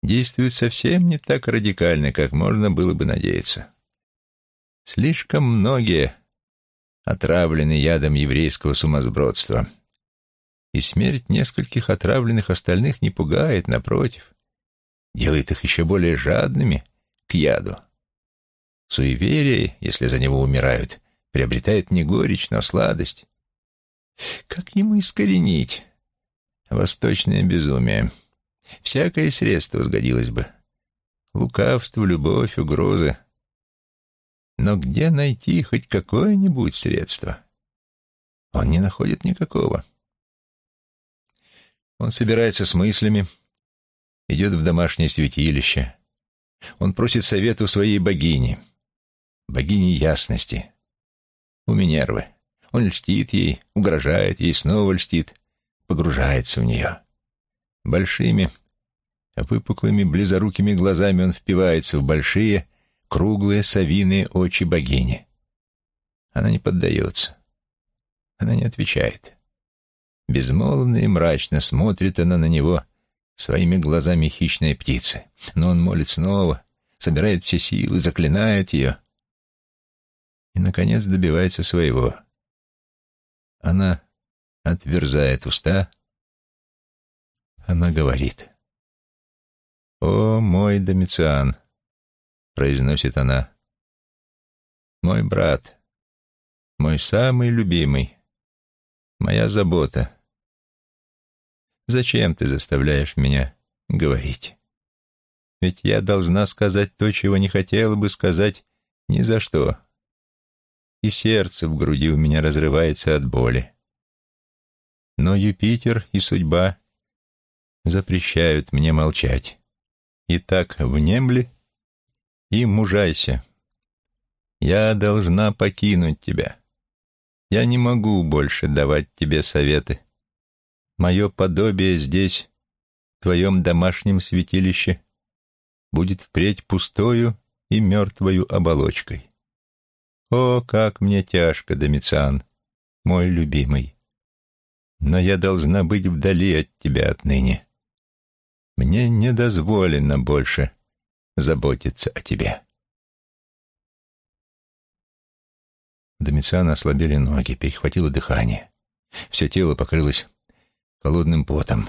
действует совсем не так радикально, как можно было бы надеяться. Слишком многие отравлены ядом еврейского сумасбродства. И смерть нескольких отравленных остальных не пугает, напротив, делает их еще более жадными к яду. Суеверие, если за него умирают, приобретает не горечь, но сладость. Как ему искоренить восточное безумие? Всякое средство сгодилось бы. Лукавство, любовь, угрозы. Но где найти хоть какое-нибудь средство? Он не находит никакого. Он собирается с мыслями, идет в домашнее святилище. Он просит совета у своей богини, богини ясности, у Минервы. Он льстит ей, угрожает ей, снова льстит, погружается в нее. Большими, выпуклыми, близорукими глазами он впивается в большие, круглые, совиные очи богини. Она не поддается. Она не отвечает. Безмолвно и мрачно смотрит она на него своими глазами хищной птицы. Но он молит снова, собирает все силы, заклинает ее. И, наконец, добивается своего. Она отверзает уста. Она говорит. «О, мой Домициан!» — произносит она. «Мой брат, мой самый любимый, моя забота. Зачем ты заставляешь меня говорить? Ведь я должна сказать то, чего не хотела бы сказать ни за что. И сердце в груди у меня разрывается от боли. Но Юпитер и судьба запрещают мне молчать. Итак, внемли и мужайся. Я должна покинуть тебя. Я не могу больше давать тебе советы. Мое подобие здесь, в твоем домашнем святилище, будет впредь пустою и мертвою оболочкой. О, как мне тяжко, Домициан, мой любимый! но я должна быть вдали от тебя отныне. Мне не дозволено больше заботиться о тебе. У Домициана ослабели ноги, перехватило дыхание. Все тело покрылось холодным потом.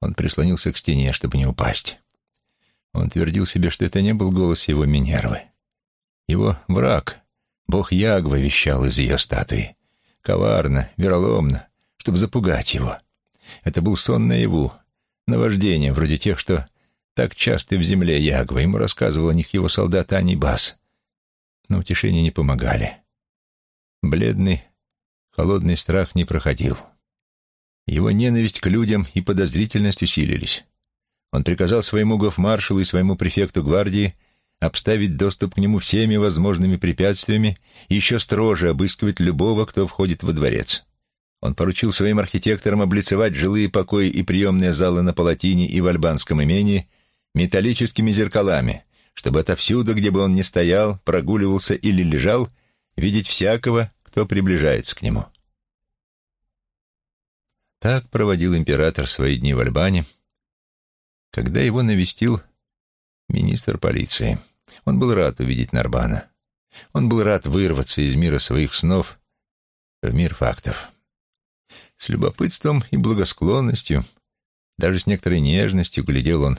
Он прислонился к стене, чтобы не упасть. Он твердил себе, что это не был голос его Минервы. Его враг, бог Ягва, вещал из ее статуи. Коварно, вероломно, чтобы запугать его. Это был сон наяву, наваждение, вроде тех, что так часто в земле Ягва. Ему рассказывал о них его солдат Анибас. Но утешения не помогали. Бледный, холодный страх не проходил. Его ненависть к людям и подозрительность усилились. Он приказал своему гофмаршалу и своему префекту гвардии обставить доступ к нему всеми возможными препятствиями и еще строже обыскивать любого, кто входит во дворец. Он поручил своим архитекторам облицевать жилые покои и приемные залы на Палатине и в Альбанском имении металлическими зеркалами, чтобы отовсюду, где бы он ни стоял, прогуливался или лежал, видеть всякого, кто приближается к нему. Так проводил император свои дни в Альбане, когда его навестил министр полиции. Он был рад увидеть Нарбана. Он был рад вырваться из мира своих снов в мир фактов. С любопытством и благосклонностью, даже с некоторой нежностью глядел он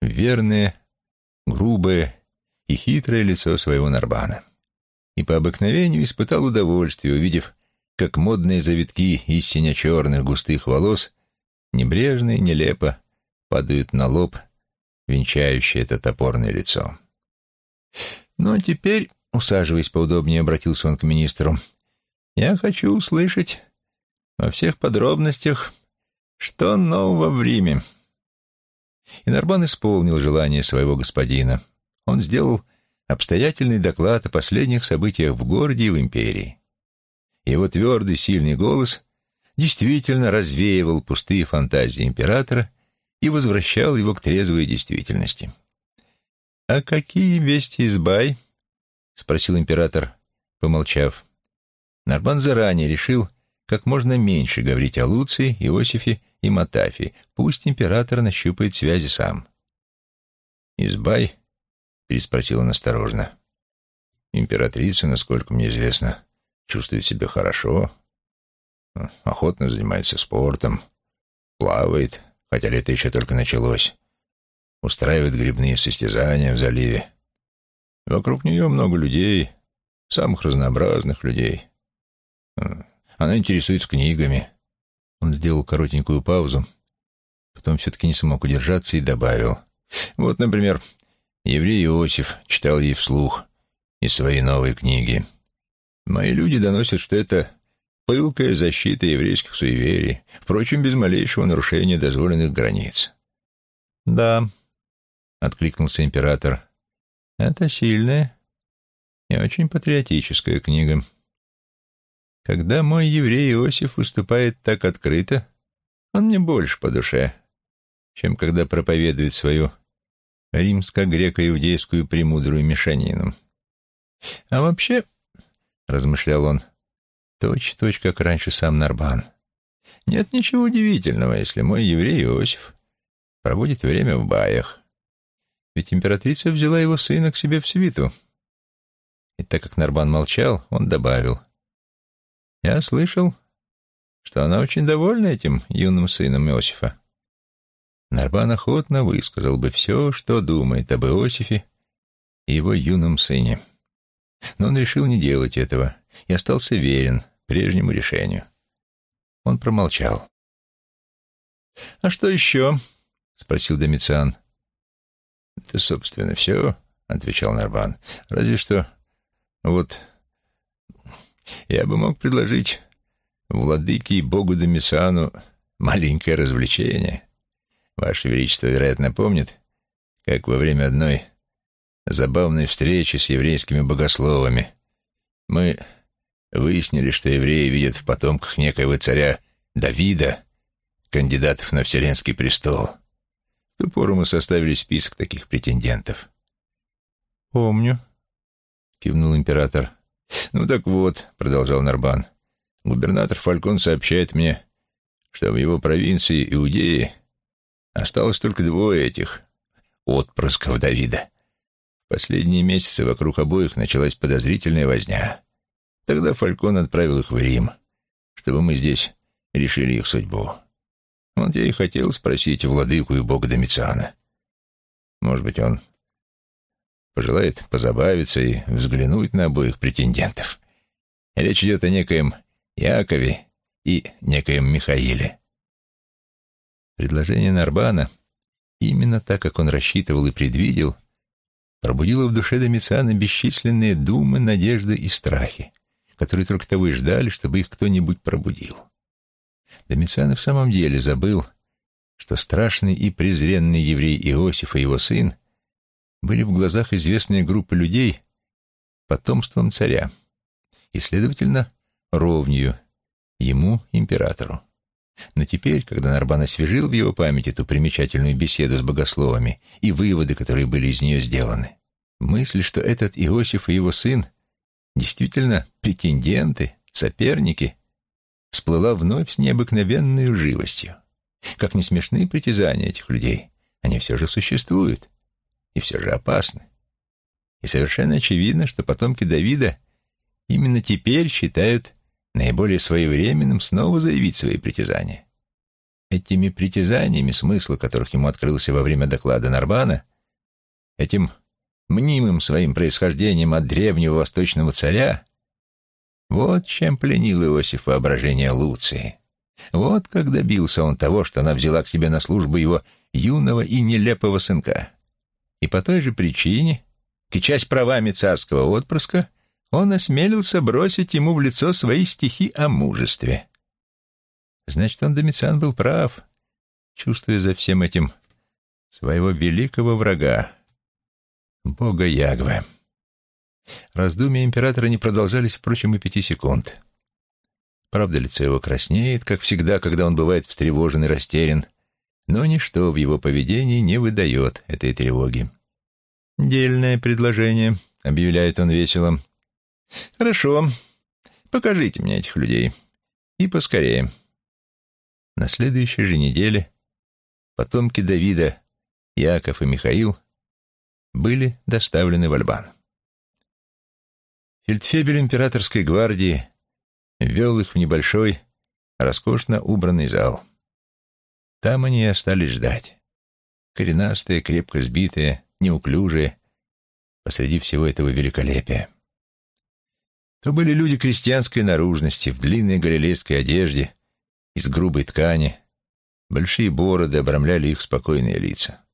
в верное, грубое и хитрое лицо своего Нарбана. И по обыкновению испытал удовольствие, увидев, как модные завитки из сине-черных густых волос небрежно и нелепо падают на лоб, венчающее это топорное лицо. «Ну, а теперь, усаживаясь поудобнее, обратился он к министру, «я хочу услышать во всех подробностях, что нового в Риме. И Нарбан исполнил желание своего господина. Он сделал обстоятельный доклад о последних событиях в городе и в империи. Его твердый, сильный голос действительно развеивал пустые фантазии императора и возвращал его к трезвой действительности. «А какие вести из Бай?» — спросил император, помолчав. Нарбан заранее решил, как можно меньше говорить о Луции, Иосифе и Матафе. Пусть император нащупает связи сам. «Избай?» — переспросил он осторожно. «Императрица, насколько мне известно, чувствует себя хорошо, охотно занимается спортом, плавает, хотя лето еще только началось, устраивает грибные состязания в заливе. Вокруг нее много людей, самых разнообразных людей. Она интересуется книгами». Он сделал коротенькую паузу, потом все-таки не смог удержаться и добавил. «Вот, например, еврей Иосиф читал ей вслух из своей новой книги. Мои люди доносят, что это пылкая защита еврейских суеверий, впрочем, без малейшего нарушения дозволенных границ». «Да», — откликнулся император, — «это сильная и очень патриотическая книга. Когда мой еврей Иосиф выступает так открыто, он мне больше по душе, чем когда проповедует свою римско-греко-иудейскую премудрую мешанину. А вообще, — размышлял он, — точь-точь, как раньше сам Нарбан. Нет ничего удивительного, если мой еврей Иосиф проводит время в баях. Ведь императрица взяла его сына к себе в свиту. И так как Нарбан молчал, он добавил. «Я слышал, что она очень довольна этим юным сыном Иосифа. Нарбан охотно высказал бы все, что думает об Иосифе и его юном сыне. Но он решил не делать этого и остался верен прежнему решению. Он промолчал. «А что еще?» — спросил Домициан. «Это, собственно, все», — отвечал Нарбан. «Разве что вот я бы мог предложить владыке и богу Домициану маленькое развлечение». Ваше Величество, вероятно, помнит, как во время одной забавной встречи с еврейскими богословами мы выяснили, что евреи видят в потомках некоего царя Давида, кандидатов на Вселенский престол. В ту пору мы составили список таких претендентов. «Помню», — кивнул император. «Ну так вот», — продолжал Нарбан, — «губернатор Фалькон сообщает мне, что в его провинции Иудеи Осталось только двое этих отпрысков Давида. В последние месяцы вокруг обоих началась подозрительная возня. Тогда Фалькон отправил их в Рим, чтобы мы здесь решили их судьбу. Вот я и хотел спросить владыку и бога Домициана. Может быть, он пожелает позабавиться и взглянуть на обоих претендентов. Речь идет о некоем Якове и некоем Михаиле. Предложение Нарбана, именно так, как он рассчитывал и предвидел, пробудило в душе Домициана бесчисленные думы, надежды и страхи, которые только того и ждали, чтобы их кто-нибудь пробудил. Домициан в самом деле забыл, что страшный и презренный еврей Иосиф и его сын были в глазах известной группы людей потомством царя и, следовательно, ровнью ему, императору. Но теперь, когда Нарбан освежил в его памяти эту примечательную беседу с богословами и выводы, которые были из нее сделаны, мысль, что этот Иосиф и его сын действительно претенденты, соперники, всплыла вновь с необыкновенной живостью. Как не смешны притязания этих людей, они все же существуют и все же опасны. И совершенно очевидно, что потомки Давида именно теперь считают наиболее своевременным снова заявить свои притязания. Этими притязаниями, смысл которых ему открылся во время доклада Нарбана, этим мнимым своим происхождением от древнего восточного царя, вот чем пленил Иосиф воображение Луции. Вот как добился он того, что она взяла к себе на службу его юного и нелепого сынка. И по той же причине, кичась правами царского отпрыска, он осмелился бросить ему в лицо свои стихи о мужестве. Значит, он, Домициан, был прав, чувствуя за всем этим своего великого врага, бога Ягве. Раздумья императора не продолжались, впрочем, и пяти секунд. Правда, лицо его краснеет, как всегда, когда он бывает встревожен и растерян, но ничто в его поведении не выдает этой тревоги. «Дельное предложение», — объявляет он весело. «Хорошо. Покажите мне этих людей. И поскорее». На следующей же неделе потомки Давида, Яков и Михаил были доставлены в Альбан. Фельдфебель императорской гвардии ввел их в небольшой, роскошно убранный зал. Там они и остались ждать. Коренастые, крепко сбитые, неуклюжие, посреди всего этого великолепия. то были люди крестьянской наружности, в длинной галилейской одежде, из грубой ткани. Большие бороды обрамляли их спокойные лица.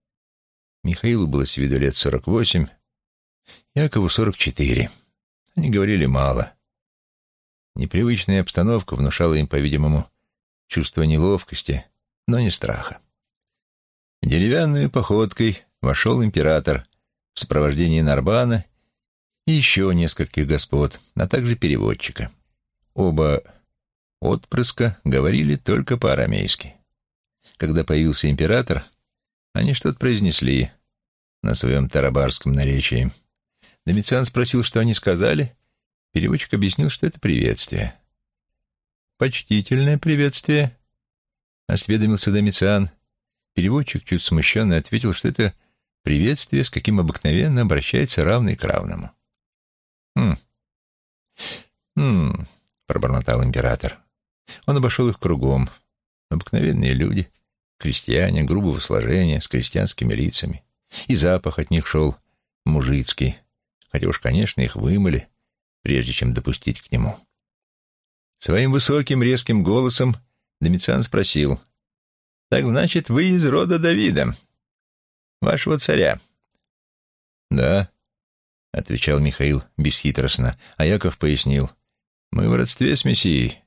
Михаилу было с виду лет сорок восемь, Якову сорок четыре. Они говорили мало. Непривычная обстановка внушала им, по-видимому, чувство неловкости, но не страха. Деревянной походкой вошел император в сопровождении Нарбана и еще нескольких господ, а также переводчика. Оба отпрыска говорили только по-арамейски. Когда появился император, они что-то произнесли на своем тарабарском наречии. Домициан спросил, что они сказали. Переводчик объяснил, что это приветствие. «Почтительное приветствие», — осведомился Домициан. Переводчик чуть смущенно ответил, что это приветствие, с каким обыкновенно обращается равный к равному. «Хм, хм», — пробормотал император. Он обошел их кругом. Обыкновенные люди, крестьяне, грубого сложения, с крестьянскими лицами. И запах от них шел мужицкий, хотя уж, конечно, их вымыли, прежде чем допустить к нему. Своим высоким резким голосом Домициан спросил, «Так значит, вы из рода Давида, вашего царя?» «Да», — отвечал Михаил бесхитростно, а Яков пояснил, «Мы в родстве с Мессией,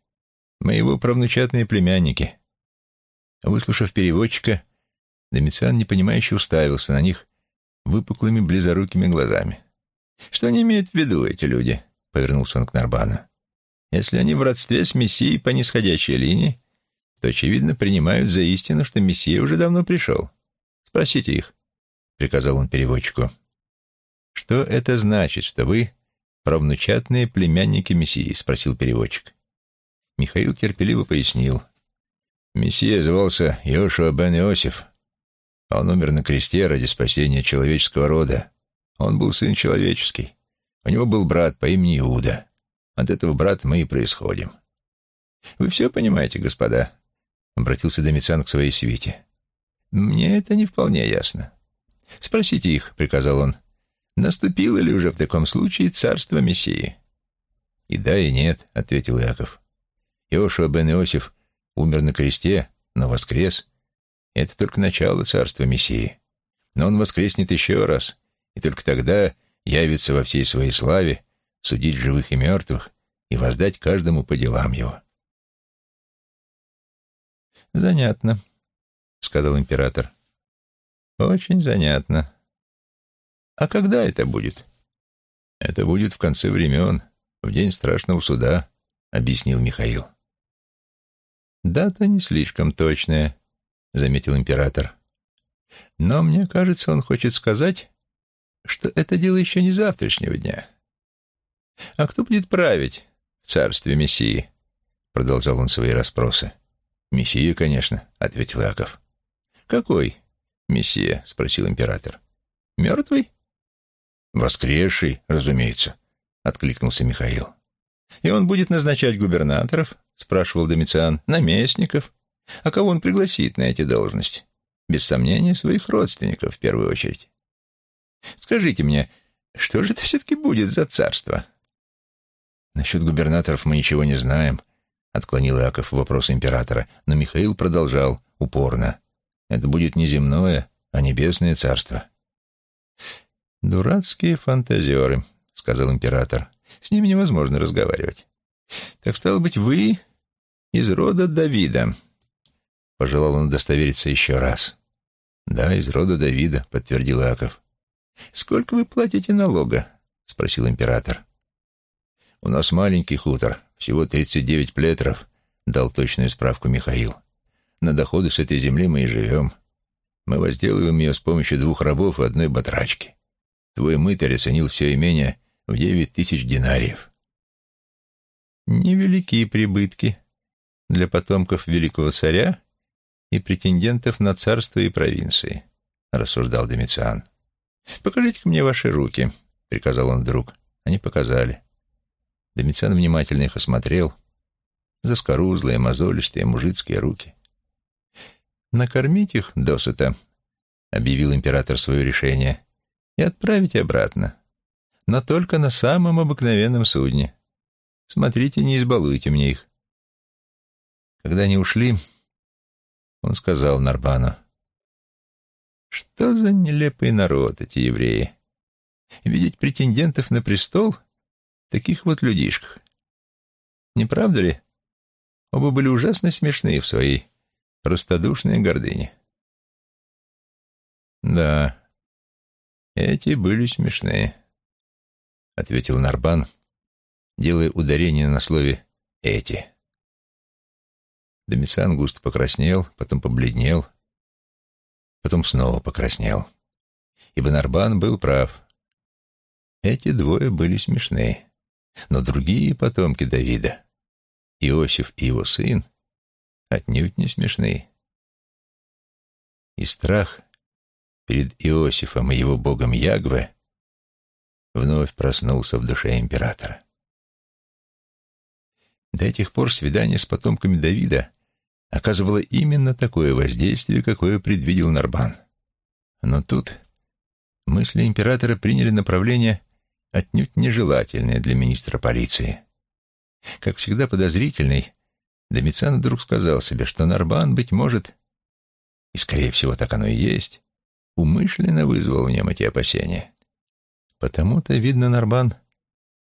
мы его правнучатные племянники». Выслушав переводчика, Домициан непонимающе уставился на них выпуклыми близорукими глазами. «Что они имеют в виду, эти люди?» — повернулся он к Нарбану. «Если они в родстве с Мессией по нисходящей линии, то, очевидно, принимают за истину, что Мессия уже давно пришел. Спросите их», — приказал он переводчику. «Что это значит, что вы правнучатные племянники Мессии?» — спросил переводчик. Михаил терпеливо пояснил. «Мессия звался Иошуа бен Иосиф. Он умер на кресте ради спасения человеческого рода. Он был сын человеческий. У него был брат по имени Иуда. От этого брата мы и происходим. Вы все понимаете, господа?» — обратился Домициан к своей свите. «Мне это не вполне ясно. Спросите их», — приказал он, — «наступило ли уже в таком случае царство Мессии?» «И да, и нет», — ответил Иаков. Иошуа бен Иосиф умер на кресте, но воскрес. Это только начало царства Мессии. Но он воскреснет еще раз, и только тогда явится во всей своей славе судить живых и мертвых и воздать каждому по делам его. «Занятно», — сказал император. «Очень занятно. А когда это будет?» «Это будет в конце времен, в день страшного суда», — объяснил Михаил. «Дата не слишком точная», — заметил император. «Но мне кажется, он хочет сказать, что это дело еще не завтрашнего дня. А кто будет править в царстве Мессии?» — продолжал он свои расспросы. «Мессия, конечно», — ответил Яков. «Какой Мессия?» — спросил император. «Мертвый?» «Воскресший, разумеется», — откликнулся Михаил. «И он будет назначать губернаторов, спрашивал Домициан. Наместников. А кого он пригласит на эти должности? Без сомнения, своих родственников в первую очередь. Скажите мне, что же это все-таки будет за царство? Насчет губернаторов мы ничего не знаем, отклонил Иаков вопрос императора, но Михаил продолжал упорно. Это будет не земное, а небесное царство. «Дурацкие фантазеры», — сказал император. «С ними невозможно разговаривать. Так стало быть, вы из рода Давида. Пожелал он удостовериться еще раз. Да, из рода Давида, подтвердил Аков. Сколько вы платите налога? Спросил император. У нас маленький хутор, всего 39 плетров, дал точную справку Михаил. На доходы с этой земли мы и живем. Мы возделываем ее с помощью двух рабов и одной батрачки. Твой мытарь оценил все имение в девять тысяч динариев. Невеликие прибытки, для потомков великого царя и претендентов на царство и провинции, рассуждал Домициан. «Покажите-ка мне ваши руки», — приказал он вдруг. Они показали. Домициан внимательно их осмотрел. Заскорузлые, мозолистые, мужицкие руки. «Накормить их досыта», — объявил император свое решение, — «и отправить обратно. Но только на самом обыкновенном судне. Смотрите, не избалуйте мне их. Когда они ушли, он сказал Нарбану, «Что за нелепый народ эти евреи? Видеть претендентов на престол таких вот людишках. Не правда ли? Оба были ужасно смешные в своей простодушной гордыне». «Да, эти были смешные», — ответил Нарбан, делая ударение на слове «эти». Домициан густо покраснел, потом побледнел, потом снова покраснел. Ибо Нарбан был прав. Эти двое были смешны. Но другие потомки Давида, Иосиф и его сын, отнюдь не смешны. И страх перед Иосифом и его богом Ягве вновь проснулся в душе императора. До этих пор свидание с потомками Давида оказывало именно такое воздействие, какое предвидел Нарбан. Но тут мысли императора приняли направление отнюдь нежелательное для министра полиции. Как всегда подозрительный, Домициан вдруг сказал себе, что Нарбан, быть может, и, скорее всего, так оно и есть, умышленно вызвал в нем эти опасения. Потому-то, видно, Нарбан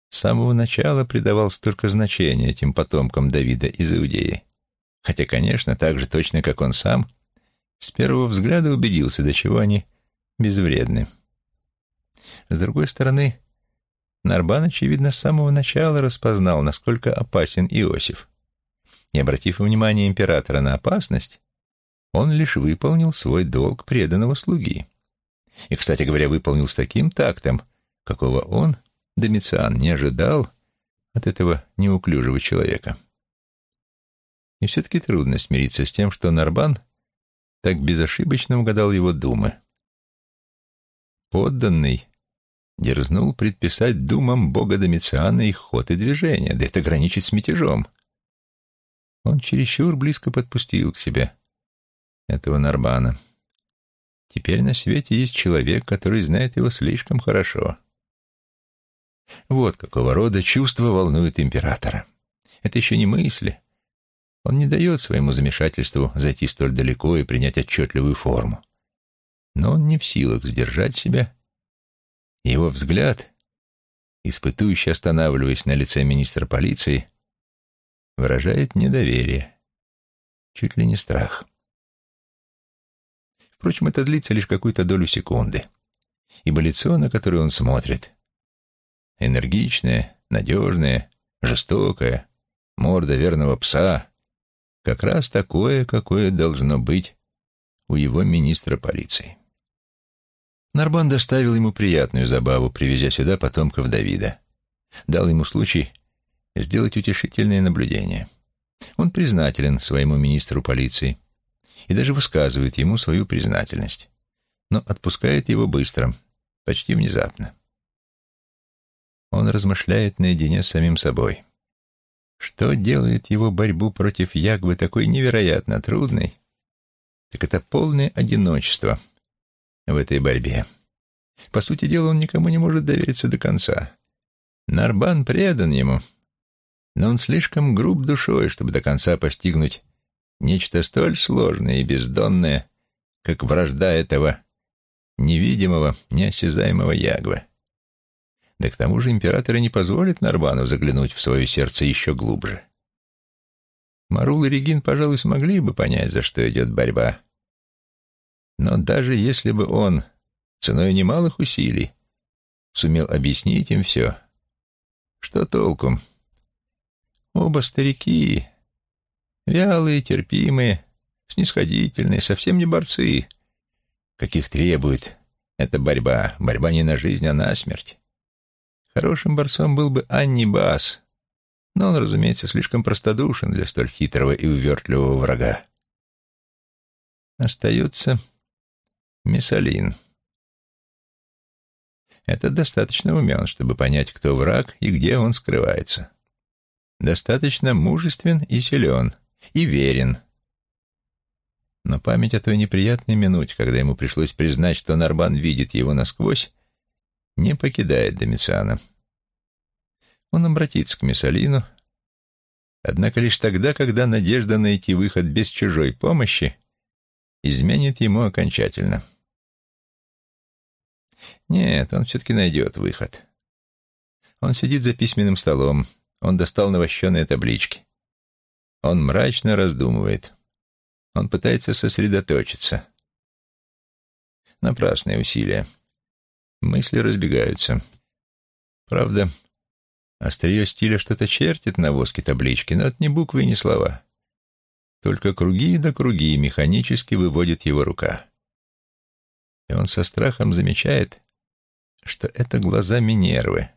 с самого начала придавал столько значения этим потомкам Давида из Иудеи хотя, конечно, так же точно, как он сам, с первого взгляда убедился, до чего они безвредны. С другой стороны, Нарбан, очевидно, с самого начала распознал, насколько опасен Иосиф. Не обратив внимания императора на опасность, он лишь выполнил свой долг преданного слуги. И, кстати говоря, выполнил с таким тактом, какого он, Домициан, не ожидал от этого неуклюжего человека. И все-таки трудно смириться с тем, что Нарбан так безошибочно угадал его думы. Подданный дерзнул предписать думам бога Домициана их ход и движение, да это граничит с мятежом. Он чересчур близко подпустил к себе этого Нарбана. Теперь на свете есть человек, который знает его слишком хорошо. Вот какого рода чувства волнуют императора. Это еще не мысли, он не дает своему замешательству зайти столь далеко и принять отчетливую форму. Но он не в силах сдержать себя. Его взгляд, испытующий останавливаясь на лице министра полиции, выражает недоверие, чуть ли не страх. Впрочем, это длится лишь какую-то долю секунды, ибо лицо, на которое он смотрит, энергичное, надежное, жестокое, морда верного пса, как раз такое, какое должно быть у его министра полиции. Нарбан доставил ему приятную забаву, привезя сюда потомков Давида. Дал ему случай сделать утешительное наблюдение. Он признателен своему министру полиции и даже высказывает ему свою признательность, но отпускает его быстро, почти внезапно. Он размышляет наедине с самим собой. Что делает его борьбу против Ягвы такой невероятно трудной, так это полное одиночество в этой борьбе. По сути дела, он никому не может довериться до конца. Нарбан предан ему, но он слишком груб душой, чтобы до конца постигнуть нечто столь сложное и бездонное, как вражда этого невидимого, неосязаемого Ягвы. Да к тому же император и не позволит Нарбану заглянуть в свое сердце еще глубже. Марул и Регин, пожалуй, смогли бы понять, за что идет борьба. Но даже если бы он, ценой немалых усилий, сумел объяснить им все, что толку? Оба старики, вялые, терпимые, снисходительные, совсем не борцы, каких требует эта борьба, борьба не на жизнь, а на смерть. Хорошим борцом был бы Анни Бас, но он, разумеется, слишком простодушен для столь хитрого и увертливого врага. Остается Миссалин. Это достаточно умен, чтобы понять, кто враг и где он скрывается. Достаточно мужествен и силен, и верен. Но память о той неприятной минуте, когда ему пришлось признать, что Нарбан видит его насквозь, не покидает Домициана. Он обратится к Миссалину, Однако лишь тогда, когда надежда найти выход без чужой помощи изменит ему окончательно. Нет, он все-таки найдет выход. Он сидит за письменным столом, он достал навощенные таблички. Он мрачно раздумывает. Он пытается сосредоточиться. Напрасные усилия. Мысли разбегаются. Правда, острие стиля что-то чертит на воске таблички, но это не буквы и не слова. Только круги да круги механически выводит его рука. И он со страхом замечает, что это глаза Минервы.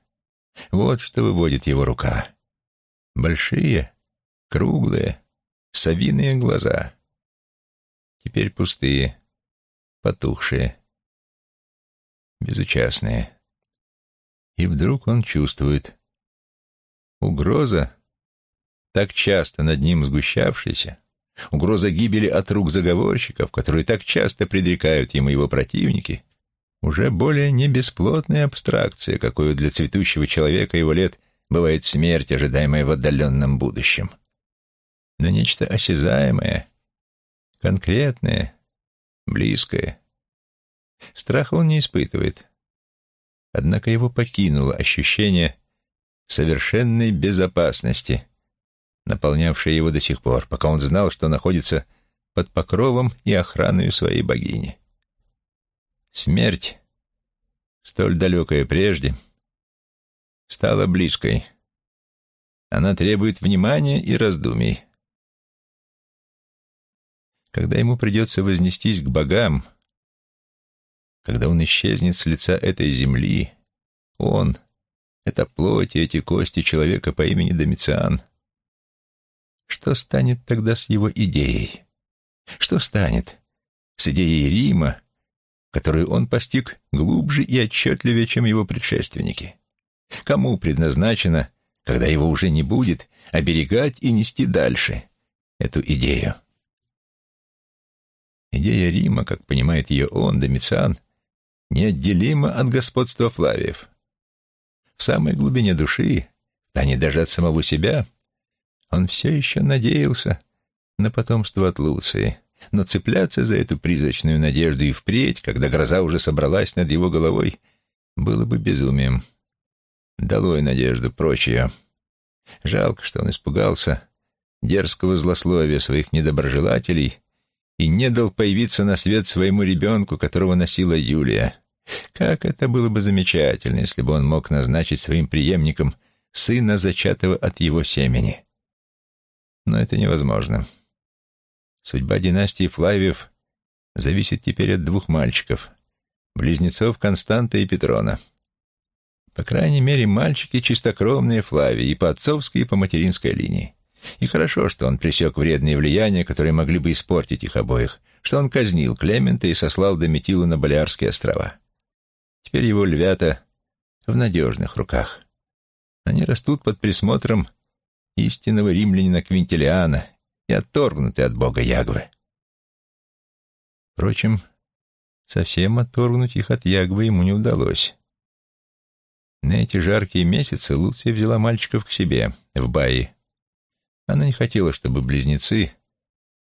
Вот что выводит его рука. Большие, круглые, совиные глаза. Теперь пустые, потухшие, безучастные. И вдруг он чувствует угроза, так часто над ним сгущавшаяся, угроза гибели от рук заговорщиков, которые так часто предрекают ему его противники, уже более не бесплотная абстракция, какую для цветущего человека его лет бывает смерть, ожидаемая в отдаленном будущем. Но нечто осязаемое, конкретное, близкое. Страха он не испытывает. Однако его покинуло ощущение совершенной безопасности, наполнявшее его до сих пор, пока он знал, что находится под покровом и охраной своей богини. Смерть, столь далекая прежде, стала близкой. Она требует внимания и раздумий. Когда ему придется вознестись к богам, когда он исчезнет с лица этой земли, он, эта плоть и эти кости человека по имени Домициан, что станет тогда с его идеей? Что станет с идеей Рима, которую он постиг глубже и отчетливее, чем его предшественники. Кому предназначено, когда его уже не будет, оберегать и нести дальше эту идею? Идея Рима, как понимает ее он, Домициан, неотделима от господства Флавиев. В самой глубине души, да не даже от самого себя, он все еще надеялся на потомство от Луции, но цепляться за эту призрачную надежду и впредь, когда гроза уже собралась над его головой, было бы безумием. Долой надежду, прочь ее. Жалко, что он испугался дерзкого злословия своих недоброжелателей и не дал появиться на свет своему ребенку, которого носила Юлия. Как это было бы замечательно, если бы он мог назначить своим преемником сына, зачатого от его семени. Но это невозможно. Судьба династии Флавиев зависит теперь от двух мальчиков, близнецов Константа и Петрона. По крайней мере, мальчики чистокровные Флавии и по отцовской, и по материнской линии. И хорошо, что он пресек вредные влияния, которые могли бы испортить их обоих, что он казнил Клемента и сослал Дометилу на Балиарские острова. Теперь его львята в надежных руках. Они растут под присмотром истинного римлянина Квинтилиана и отторгнуты от бога Ягвы. Впрочем, совсем отторгнуть их от Ягвы ему не удалось. На эти жаркие месяцы Луция взяла мальчиков к себе, в Баи. Она не хотела, чтобы близнецы,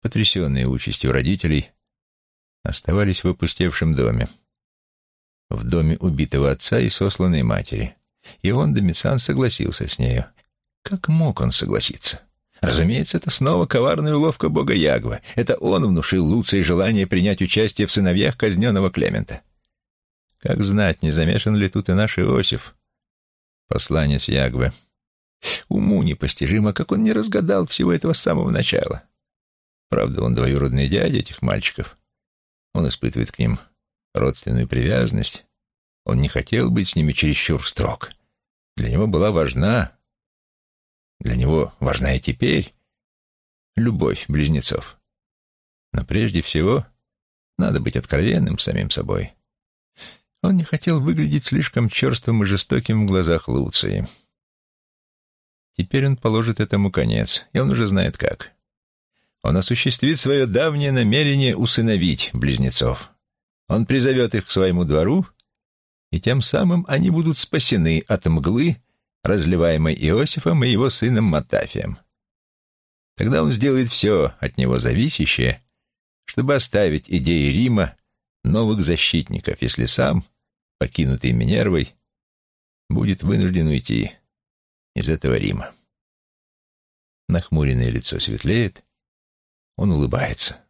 потрясенные участью родителей, оставались в опустевшем доме. В доме убитого отца и сосланной матери. И он, Домициан, согласился с нею. Как мог он согласиться? Разумеется, это снова коварная уловка бога Ягва. Это он внушил Луции желание принять участие в сыновьях казненного Клемента. Как знать, не замешан ли тут и наш Иосиф, посланец Ягвы. Уму непостижимо, как он не разгадал всего этого с самого начала. Правда, он двоюродный дядя этих мальчиков. Он испытывает к ним родственную привязанность. Он не хотел быть с ними чересчур строг. Для него была важна для него важна и теперь любовь близнецов. Но прежде всего надо быть откровенным самим собой. Он не хотел выглядеть слишком черствым и жестоким в глазах Луции. Теперь он положит этому конец, и он уже знает как. Он осуществит свое давнее намерение усыновить близнецов. Он призовет их к своему двору, и тем самым они будут спасены от мглы, разливаемой Иосифом и его сыном Матафием. Тогда он сделает все от него зависящее, чтобы оставить идеи Рима новых защитников, если сам, покинутый Минервой, будет вынужден уйти из этого Рима. Нахмуренное лицо светлеет, он улыбается.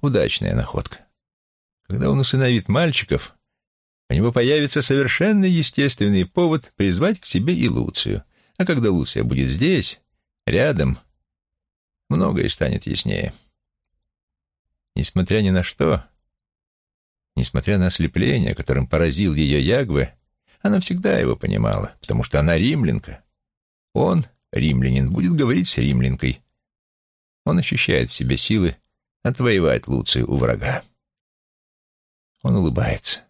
Удачная находка. Когда он усыновит мальчиков, у него появится совершенно естественный повод призвать к себе и Луцию. А когда Луция будет здесь, рядом, многое станет яснее. Несмотря ни на что, несмотря на ослепление, которым поразил ее Ягве, она всегда его понимала, потому что она римлянка. Он, римлянин, будет говорить с римлянкой. Он ощущает в себе силы отвоевать Луцию у врага. Он улыбается.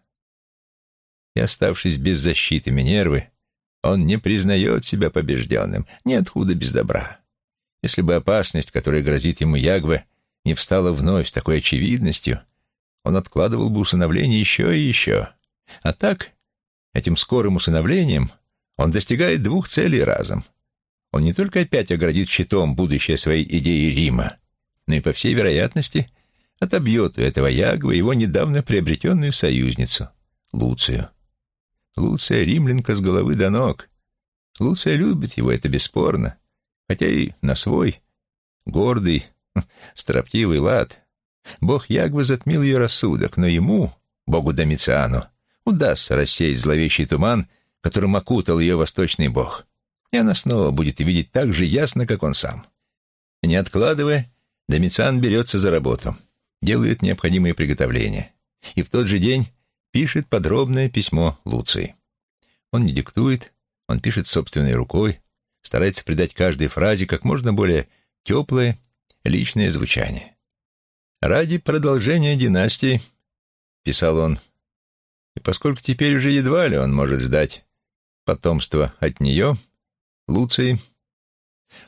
И, оставшись без защиты Минервы, он не признает себя побежденным. Нет худа без добра. Если бы опасность, которая грозит ему Ягве, не встала вновь с такой очевидностью, он откладывал бы усыновление еще и еще. А так, этим скорым усыновлением он достигает двух целей разом. Он не только опять оградит щитом будущее своей идеи Рима, но и, по всей вероятности, отобьет у этого Ягва его недавно приобретенную союзницу, Луцию. Луция римлянка с головы до ног. Луция любит его, это бесспорно, хотя и на свой, гордый, строптивый лад. Бог Ягвы затмил ее рассудок, но ему, богу Домициану, удастся рассеять зловещий туман, которым окутал ее восточный бог, и она снова будет видеть так же ясно, как он сам. Не откладывая, Домициан берется за работу, делает необходимые приготовления, и в тот же день пишет подробное письмо Луции. Он не диктует, он пишет собственной рукой, старается придать каждой фразе как можно более теплое, личное звучание. «Ради продолжения династии», — писал он, и поскольку теперь уже едва ли он может ждать потомства от нее, Луции,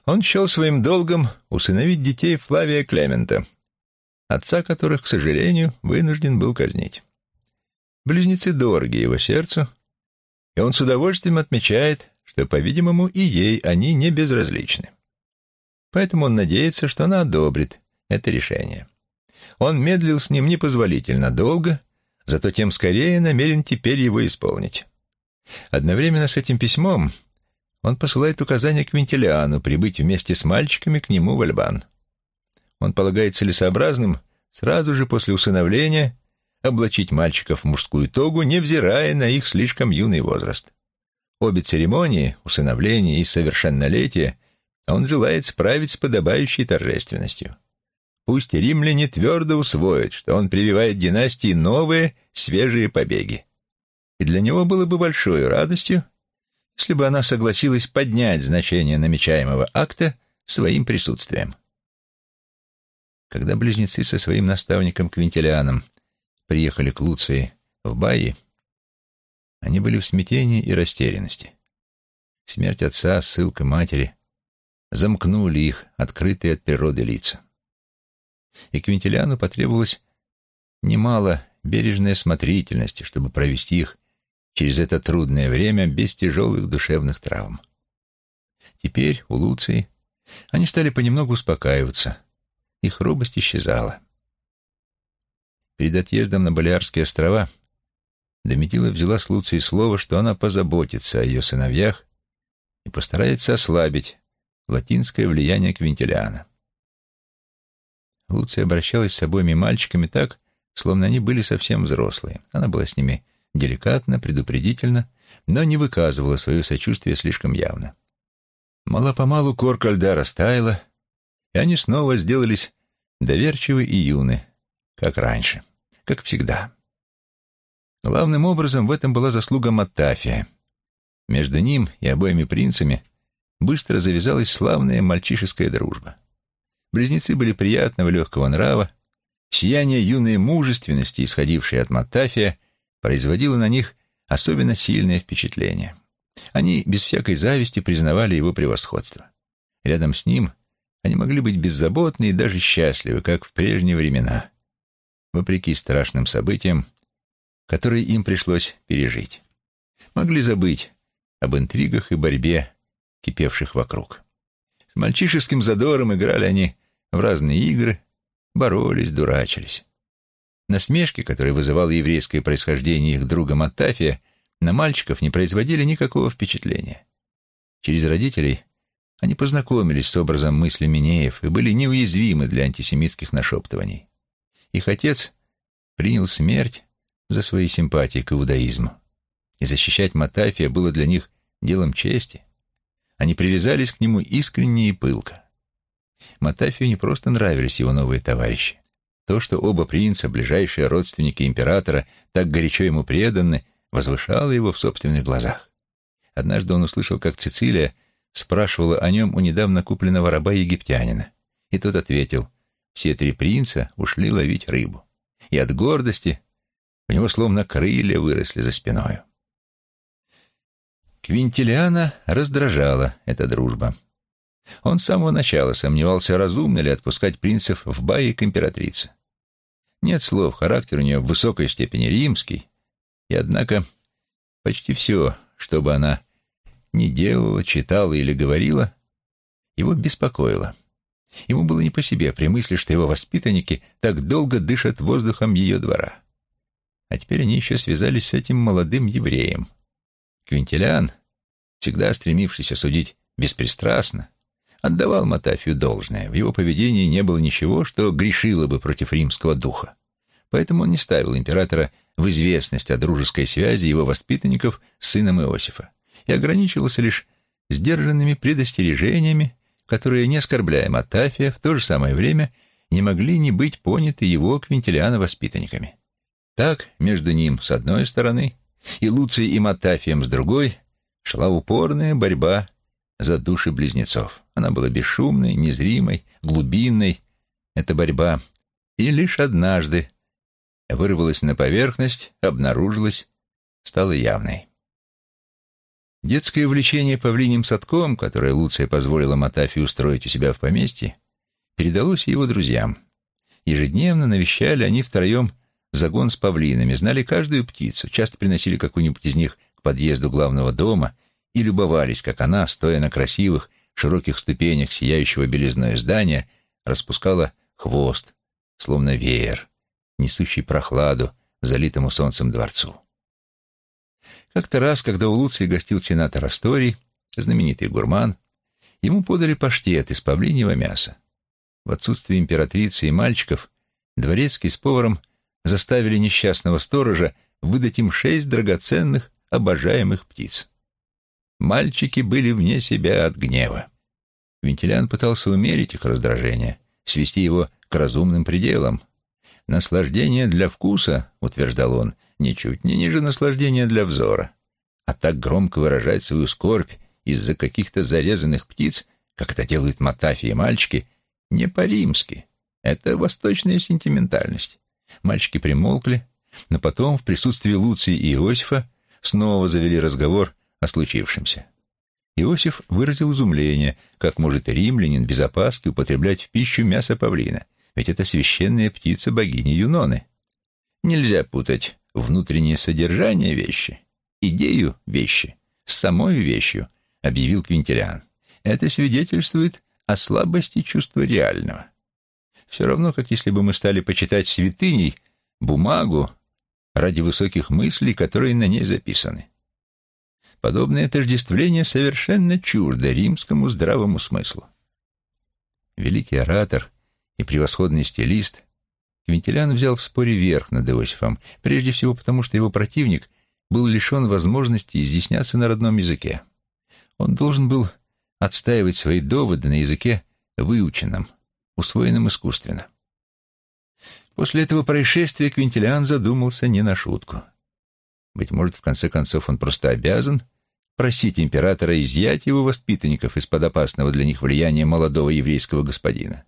он счел своим долгом усыновить детей Флавия Клемента, отца которых, к сожалению, вынужден был казнить. Близнецы дороги его сердцу, и он с удовольствием отмечает, что, по-видимому, и ей они не безразличны. Поэтому он надеется, что она одобрит это решение. Он медлил с ним непозволительно долго, зато тем скорее намерен теперь его исполнить. Одновременно с этим письмом он посылает указание к Вентилиану прибыть вместе с мальчиками к нему в Альбан. Он полагает целесообразным сразу же после усыновления облачить мальчиков в мужскую тогу, невзирая на их слишком юный возраст. Обе церемонии, усыновление и совершеннолетие, он желает справить с подобающей торжественностью. Пусть римляне твердо усвоят, что он прививает династии новые, свежие побеги. И для него было бы большой радостью, если бы она согласилась поднять значение намечаемого акта своим присутствием. Когда близнецы со своим наставником Квинтилианом приехали к Луции в Баи, они были в смятении и растерянности. Смерть отца, ссылка матери замкнули их, открытые от природы лица. И Квинтилиану потребовалось немало бережной осмотрительности, чтобы провести их через это трудное время без тяжелых душевных травм. Теперь у Луции они стали понемногу успокаиваться, их робость исчезала. Перед отъездом на Балиарские острова Дометила взяла с Луцией слово, что она позаботится о ее сыновьях и постарается ослабить латинское влияние Квинтилиана. Луция обращалась с обоими мальчиками так, словно они были совсем взрослые. Она была с ними деликатно, предупредительно, но не выказывала свое сочувствие слишком явно. Мало-помалу корка льда растаяла, и они снова сделались доверчивы и юны, как раньше как всегда. Главным образом в этом была заслуга Маттафия. Между ним и обоими принцами быстро завязалась славная мальчишеская дружба. Близнецы были приятного легкого нрава, сияние юной мужественности, исходившее от Маттафия, производило на них особенно сильное впечатление. Они без всякой зависти признавали его превосходство. Рядом с ним они могли быть беззаботны и даже счастливы, как в прежние времена вопреки страшным событиям, которые им пришлось пережить. Могли забыть об интригах и борьбе, кипевших вокруг. С мальчишеским задором играли они в разные игры, боролись, дурачились. Насмешки, которые вызывало еврейское происхождение их друга Маттафия, на мальчиков не производили никакого впечатления. Через родителей они познакомились с образом мысли Минеев и были неуязвимы для антисемитских нашептываний. Их отец принял смерть за свои симпатии к иудаизму, и защищать Матафия было для них делом чести. Они привязались к нему искренне и пылко. Матафию не просто нравились его новые товарищи. То, что оба принца, ближайшие родственники императора, так горячо ему преданы, возвышало его в собственных глазах. Однажды он услышал, как Цицилия спрашивала о нем у недавно купленного раба-египтянина, и тот ответил, все три принца ушли ловить рыбу, и от гордости у него словно крылья выросли за спиною. Квинтилиана раздражала эта дружба. Он с самого начала сомневался, разумно ли отпускать принцев в баи к императрице. Нет слов, характер у нее в высокой степени римский, и однако почти все, что бы она ни делала, читала или говорила, его беспокоило. Ему было не по себе при мысли, что его воспитанники так долго дышат воздухом ее двора. А теперь они еще связались с этим молодым евреем. Квинтилиан, всегда стремившийся судить беспристрастно, отдавал Матафию должное. В его поведении не было ничего, что грешило бы против римского духа. Поэтому он не ставил императора в известность о дружеской связи его воспитанников с сыном Иосифа и ограничивался лишь сдержанными предостережениями, которые, не оскорбляя Матафия, в то же самое время не могли не быть поняты его Квинтилиана воспитанниками. Так, между ним с одной стороны и Луцией и Матафием с другой шла упорная борьба за души близнецов. Она была бесшумной, незримой, глубинной, эта борьба, и лишь однажды вырвалась на поверхность, обнаружилась, стала явной. Детское увлечение павлиним садком, которое Луция позволила Матафи устроить у себя в поместье, передалось его друзьям. Ежедневно навещали они втроем загон с павлинами, знали каждую птицу, часто приносили какую-нибудь из них к подъезду главного дома и любовались, как она, стоя на красивых, широких ступенях сияющего белизной здания, распускала хвост, словно веер, несущий прохладу залитому солнцем дворцу. Как-то раз, когда у Луции гостил сенатор Асторий, знаменитый гурман, ему подали паштет из павлиньего мяса. В отсутствие императрицы и мальчиков дворецкий с поваром заставили несчастного сторожа выдать им шесть драгоценных, обожаемых птиц. Мальчики были вне себя от гнева. Вентилян пытался умерить их раздражение, свести его к разумным пределам. «Наслаждение для вкуса», — утверждал он, — ничуть не ниже наслаждения для взора. А так громко выражать свою скорбь из-за каких-то зарезанных птиц, как это делают Матафи и мальчики, не по-римски. Это восточная сентиментальность. Мальчики примолкли, но потом, в присутствии Луции и Иосифа, снова завели разговор о случившемся. Иосиф выразил изумление, как может римлянин без опаски употреблять в пищу мясо павлина, ведь это священная птица богини Юноны. Нельзя путать внутреннее содержание вещи, идею вещи с самой вещью, объявил Квинтилиан. Это свидетельствует о слабости чувства реального. Все равно, как если бы мы стали почитать святыней бумагу ради высоких мыслей, которые на ней записаны. Подобное отождествление совершенно чуждо римскому здравому смыслу. Великий оратор и превосходный стилист Квинтилиан взял в споре верх над Иосифом, прежде всего потому, что его противник был лишен возможности изъясняться на родном языке. Он должен был отстаивать свои доводы на языке выученном, усвоенном искусственно. После этого происшествия Квинтилиан задумался не на шутку. Быть может, в конце концов, он просто обязан просить императора изъять его воспитанников из-под опасного для них влияния молодого еврейского господина.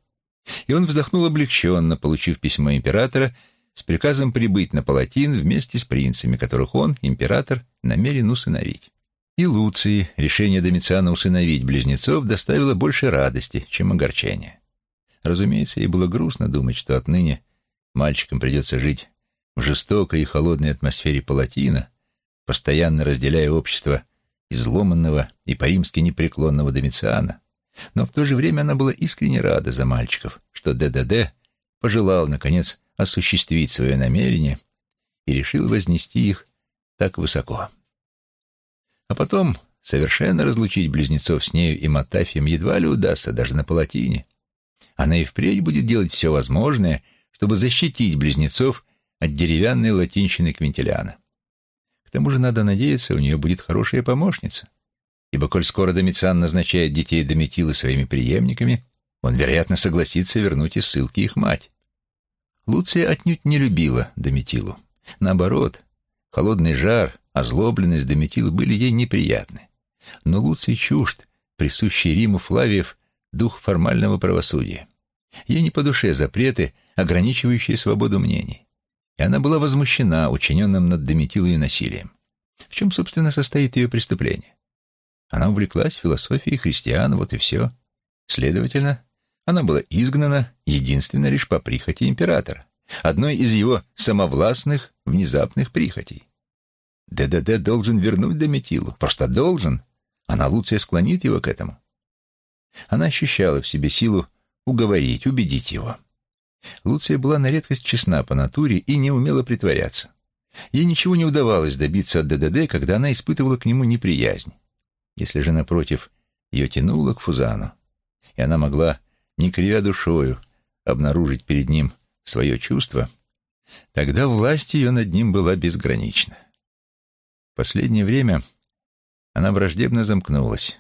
И он вздохнул облегченно, получив письмо императора с приказом прибыть на Палатин вместе с принцами, которых он, император, намерен усыновить. И Луции решение Домициана усыновить близнецов доставило больше радости, чем огорчения. Разумеется, ей было грустно думать, что отныне мальчикам придется жить в жестокой и холодной атмосфере Палатина, постоянно разделяя общество изломанного и по-римски непреклонного Домициана, Но в то же время она была искренне рада за мальчиков, что ДДД пожелал, наконец, осуществить свое намерение и решил вознести их так высоко. А потом совершенно разлучить близнецов с нею и Матафием едва ли удастся даже на палатине. Она и впредь будет делать все возможное, чтобы защитить близнецов от деревянной латинщины Квинтиляна. К тому же, надо надеяться, у нее будет хорошая помощница, ибо коль скоро Домициан назначает детей Дометилы своими преемниками, он, вероятно, согласится вернуть из ссылки их мать. Луция отнюдь не любила Дометилу. Наоборот, холодный жар, озлобленность Дометилы были ей неприятны. Но Луций чужд, присущий Риму Флавиев, дух формального правосудия. Ей не по душе запреты, ограничивающие свободу мнений. И она была возмущена учиненным над Дометилой насилием. В чем, собственно, состоит ее преступление? Она увлеклась философией христиан, вот и все. Следовательно, она была изгнана единственно лишь по прихоти императора, одной из его самовластных, внезапных прихотей. ДДД должен вернуть Дометилу, просто должен. Она Луция склонит его к этому. Она ощущала в себе силу уговорить, убедить его. Луция была на редкость честна по натуре и не умела притворяться. Ей ничего не удавалось добиться от ДДД, когда она испытывала к нему неприязнь. Если же, напротив, ее тянуло к Фузану, и она могла, не кривя душою, обнаружить перед ним свое чувство, тогда власть ее над ним была безгранична. В последнее время она враждебно замкнулась.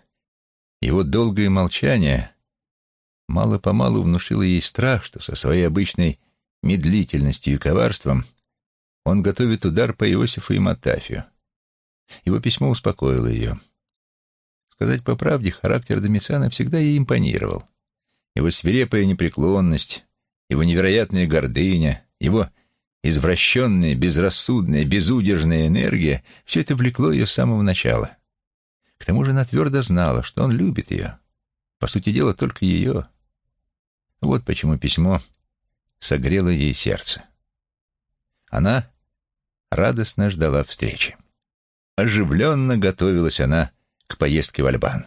Его долгое молчание мало-помалу внушило ей страх, что со своей обычной медлительностью и коварством он готовит удар по Иосифу и Матафию. Его письмо успокоило ее. Сказать по правде, характер Домициана всегда ей импонировал. Его свирепая непреклонность, его невероятная гордыня, его извращенная, безрассудная, безудержная энергия — все это влекло ее с самого начала. К тому же она твердо знала, что он любит ее. По сути дела, только ее. Вот почему письмо согрело ей сердце. Она радостно ждала встречи. Оживленно готовилась она к поездке в Альбан.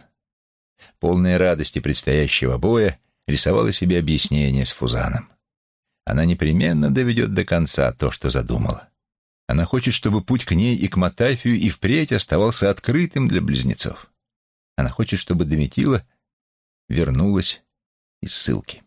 Полная радости предстоящего боя рисовала себе объяснение с Фузаном. Она непременно доведет до конца то, что задумала. Она хочет, чтобы путь к ней и к Матафию и впредь оставался открытым для близнецов. Она хочет, чтобы Дометила вернулась из ссылки.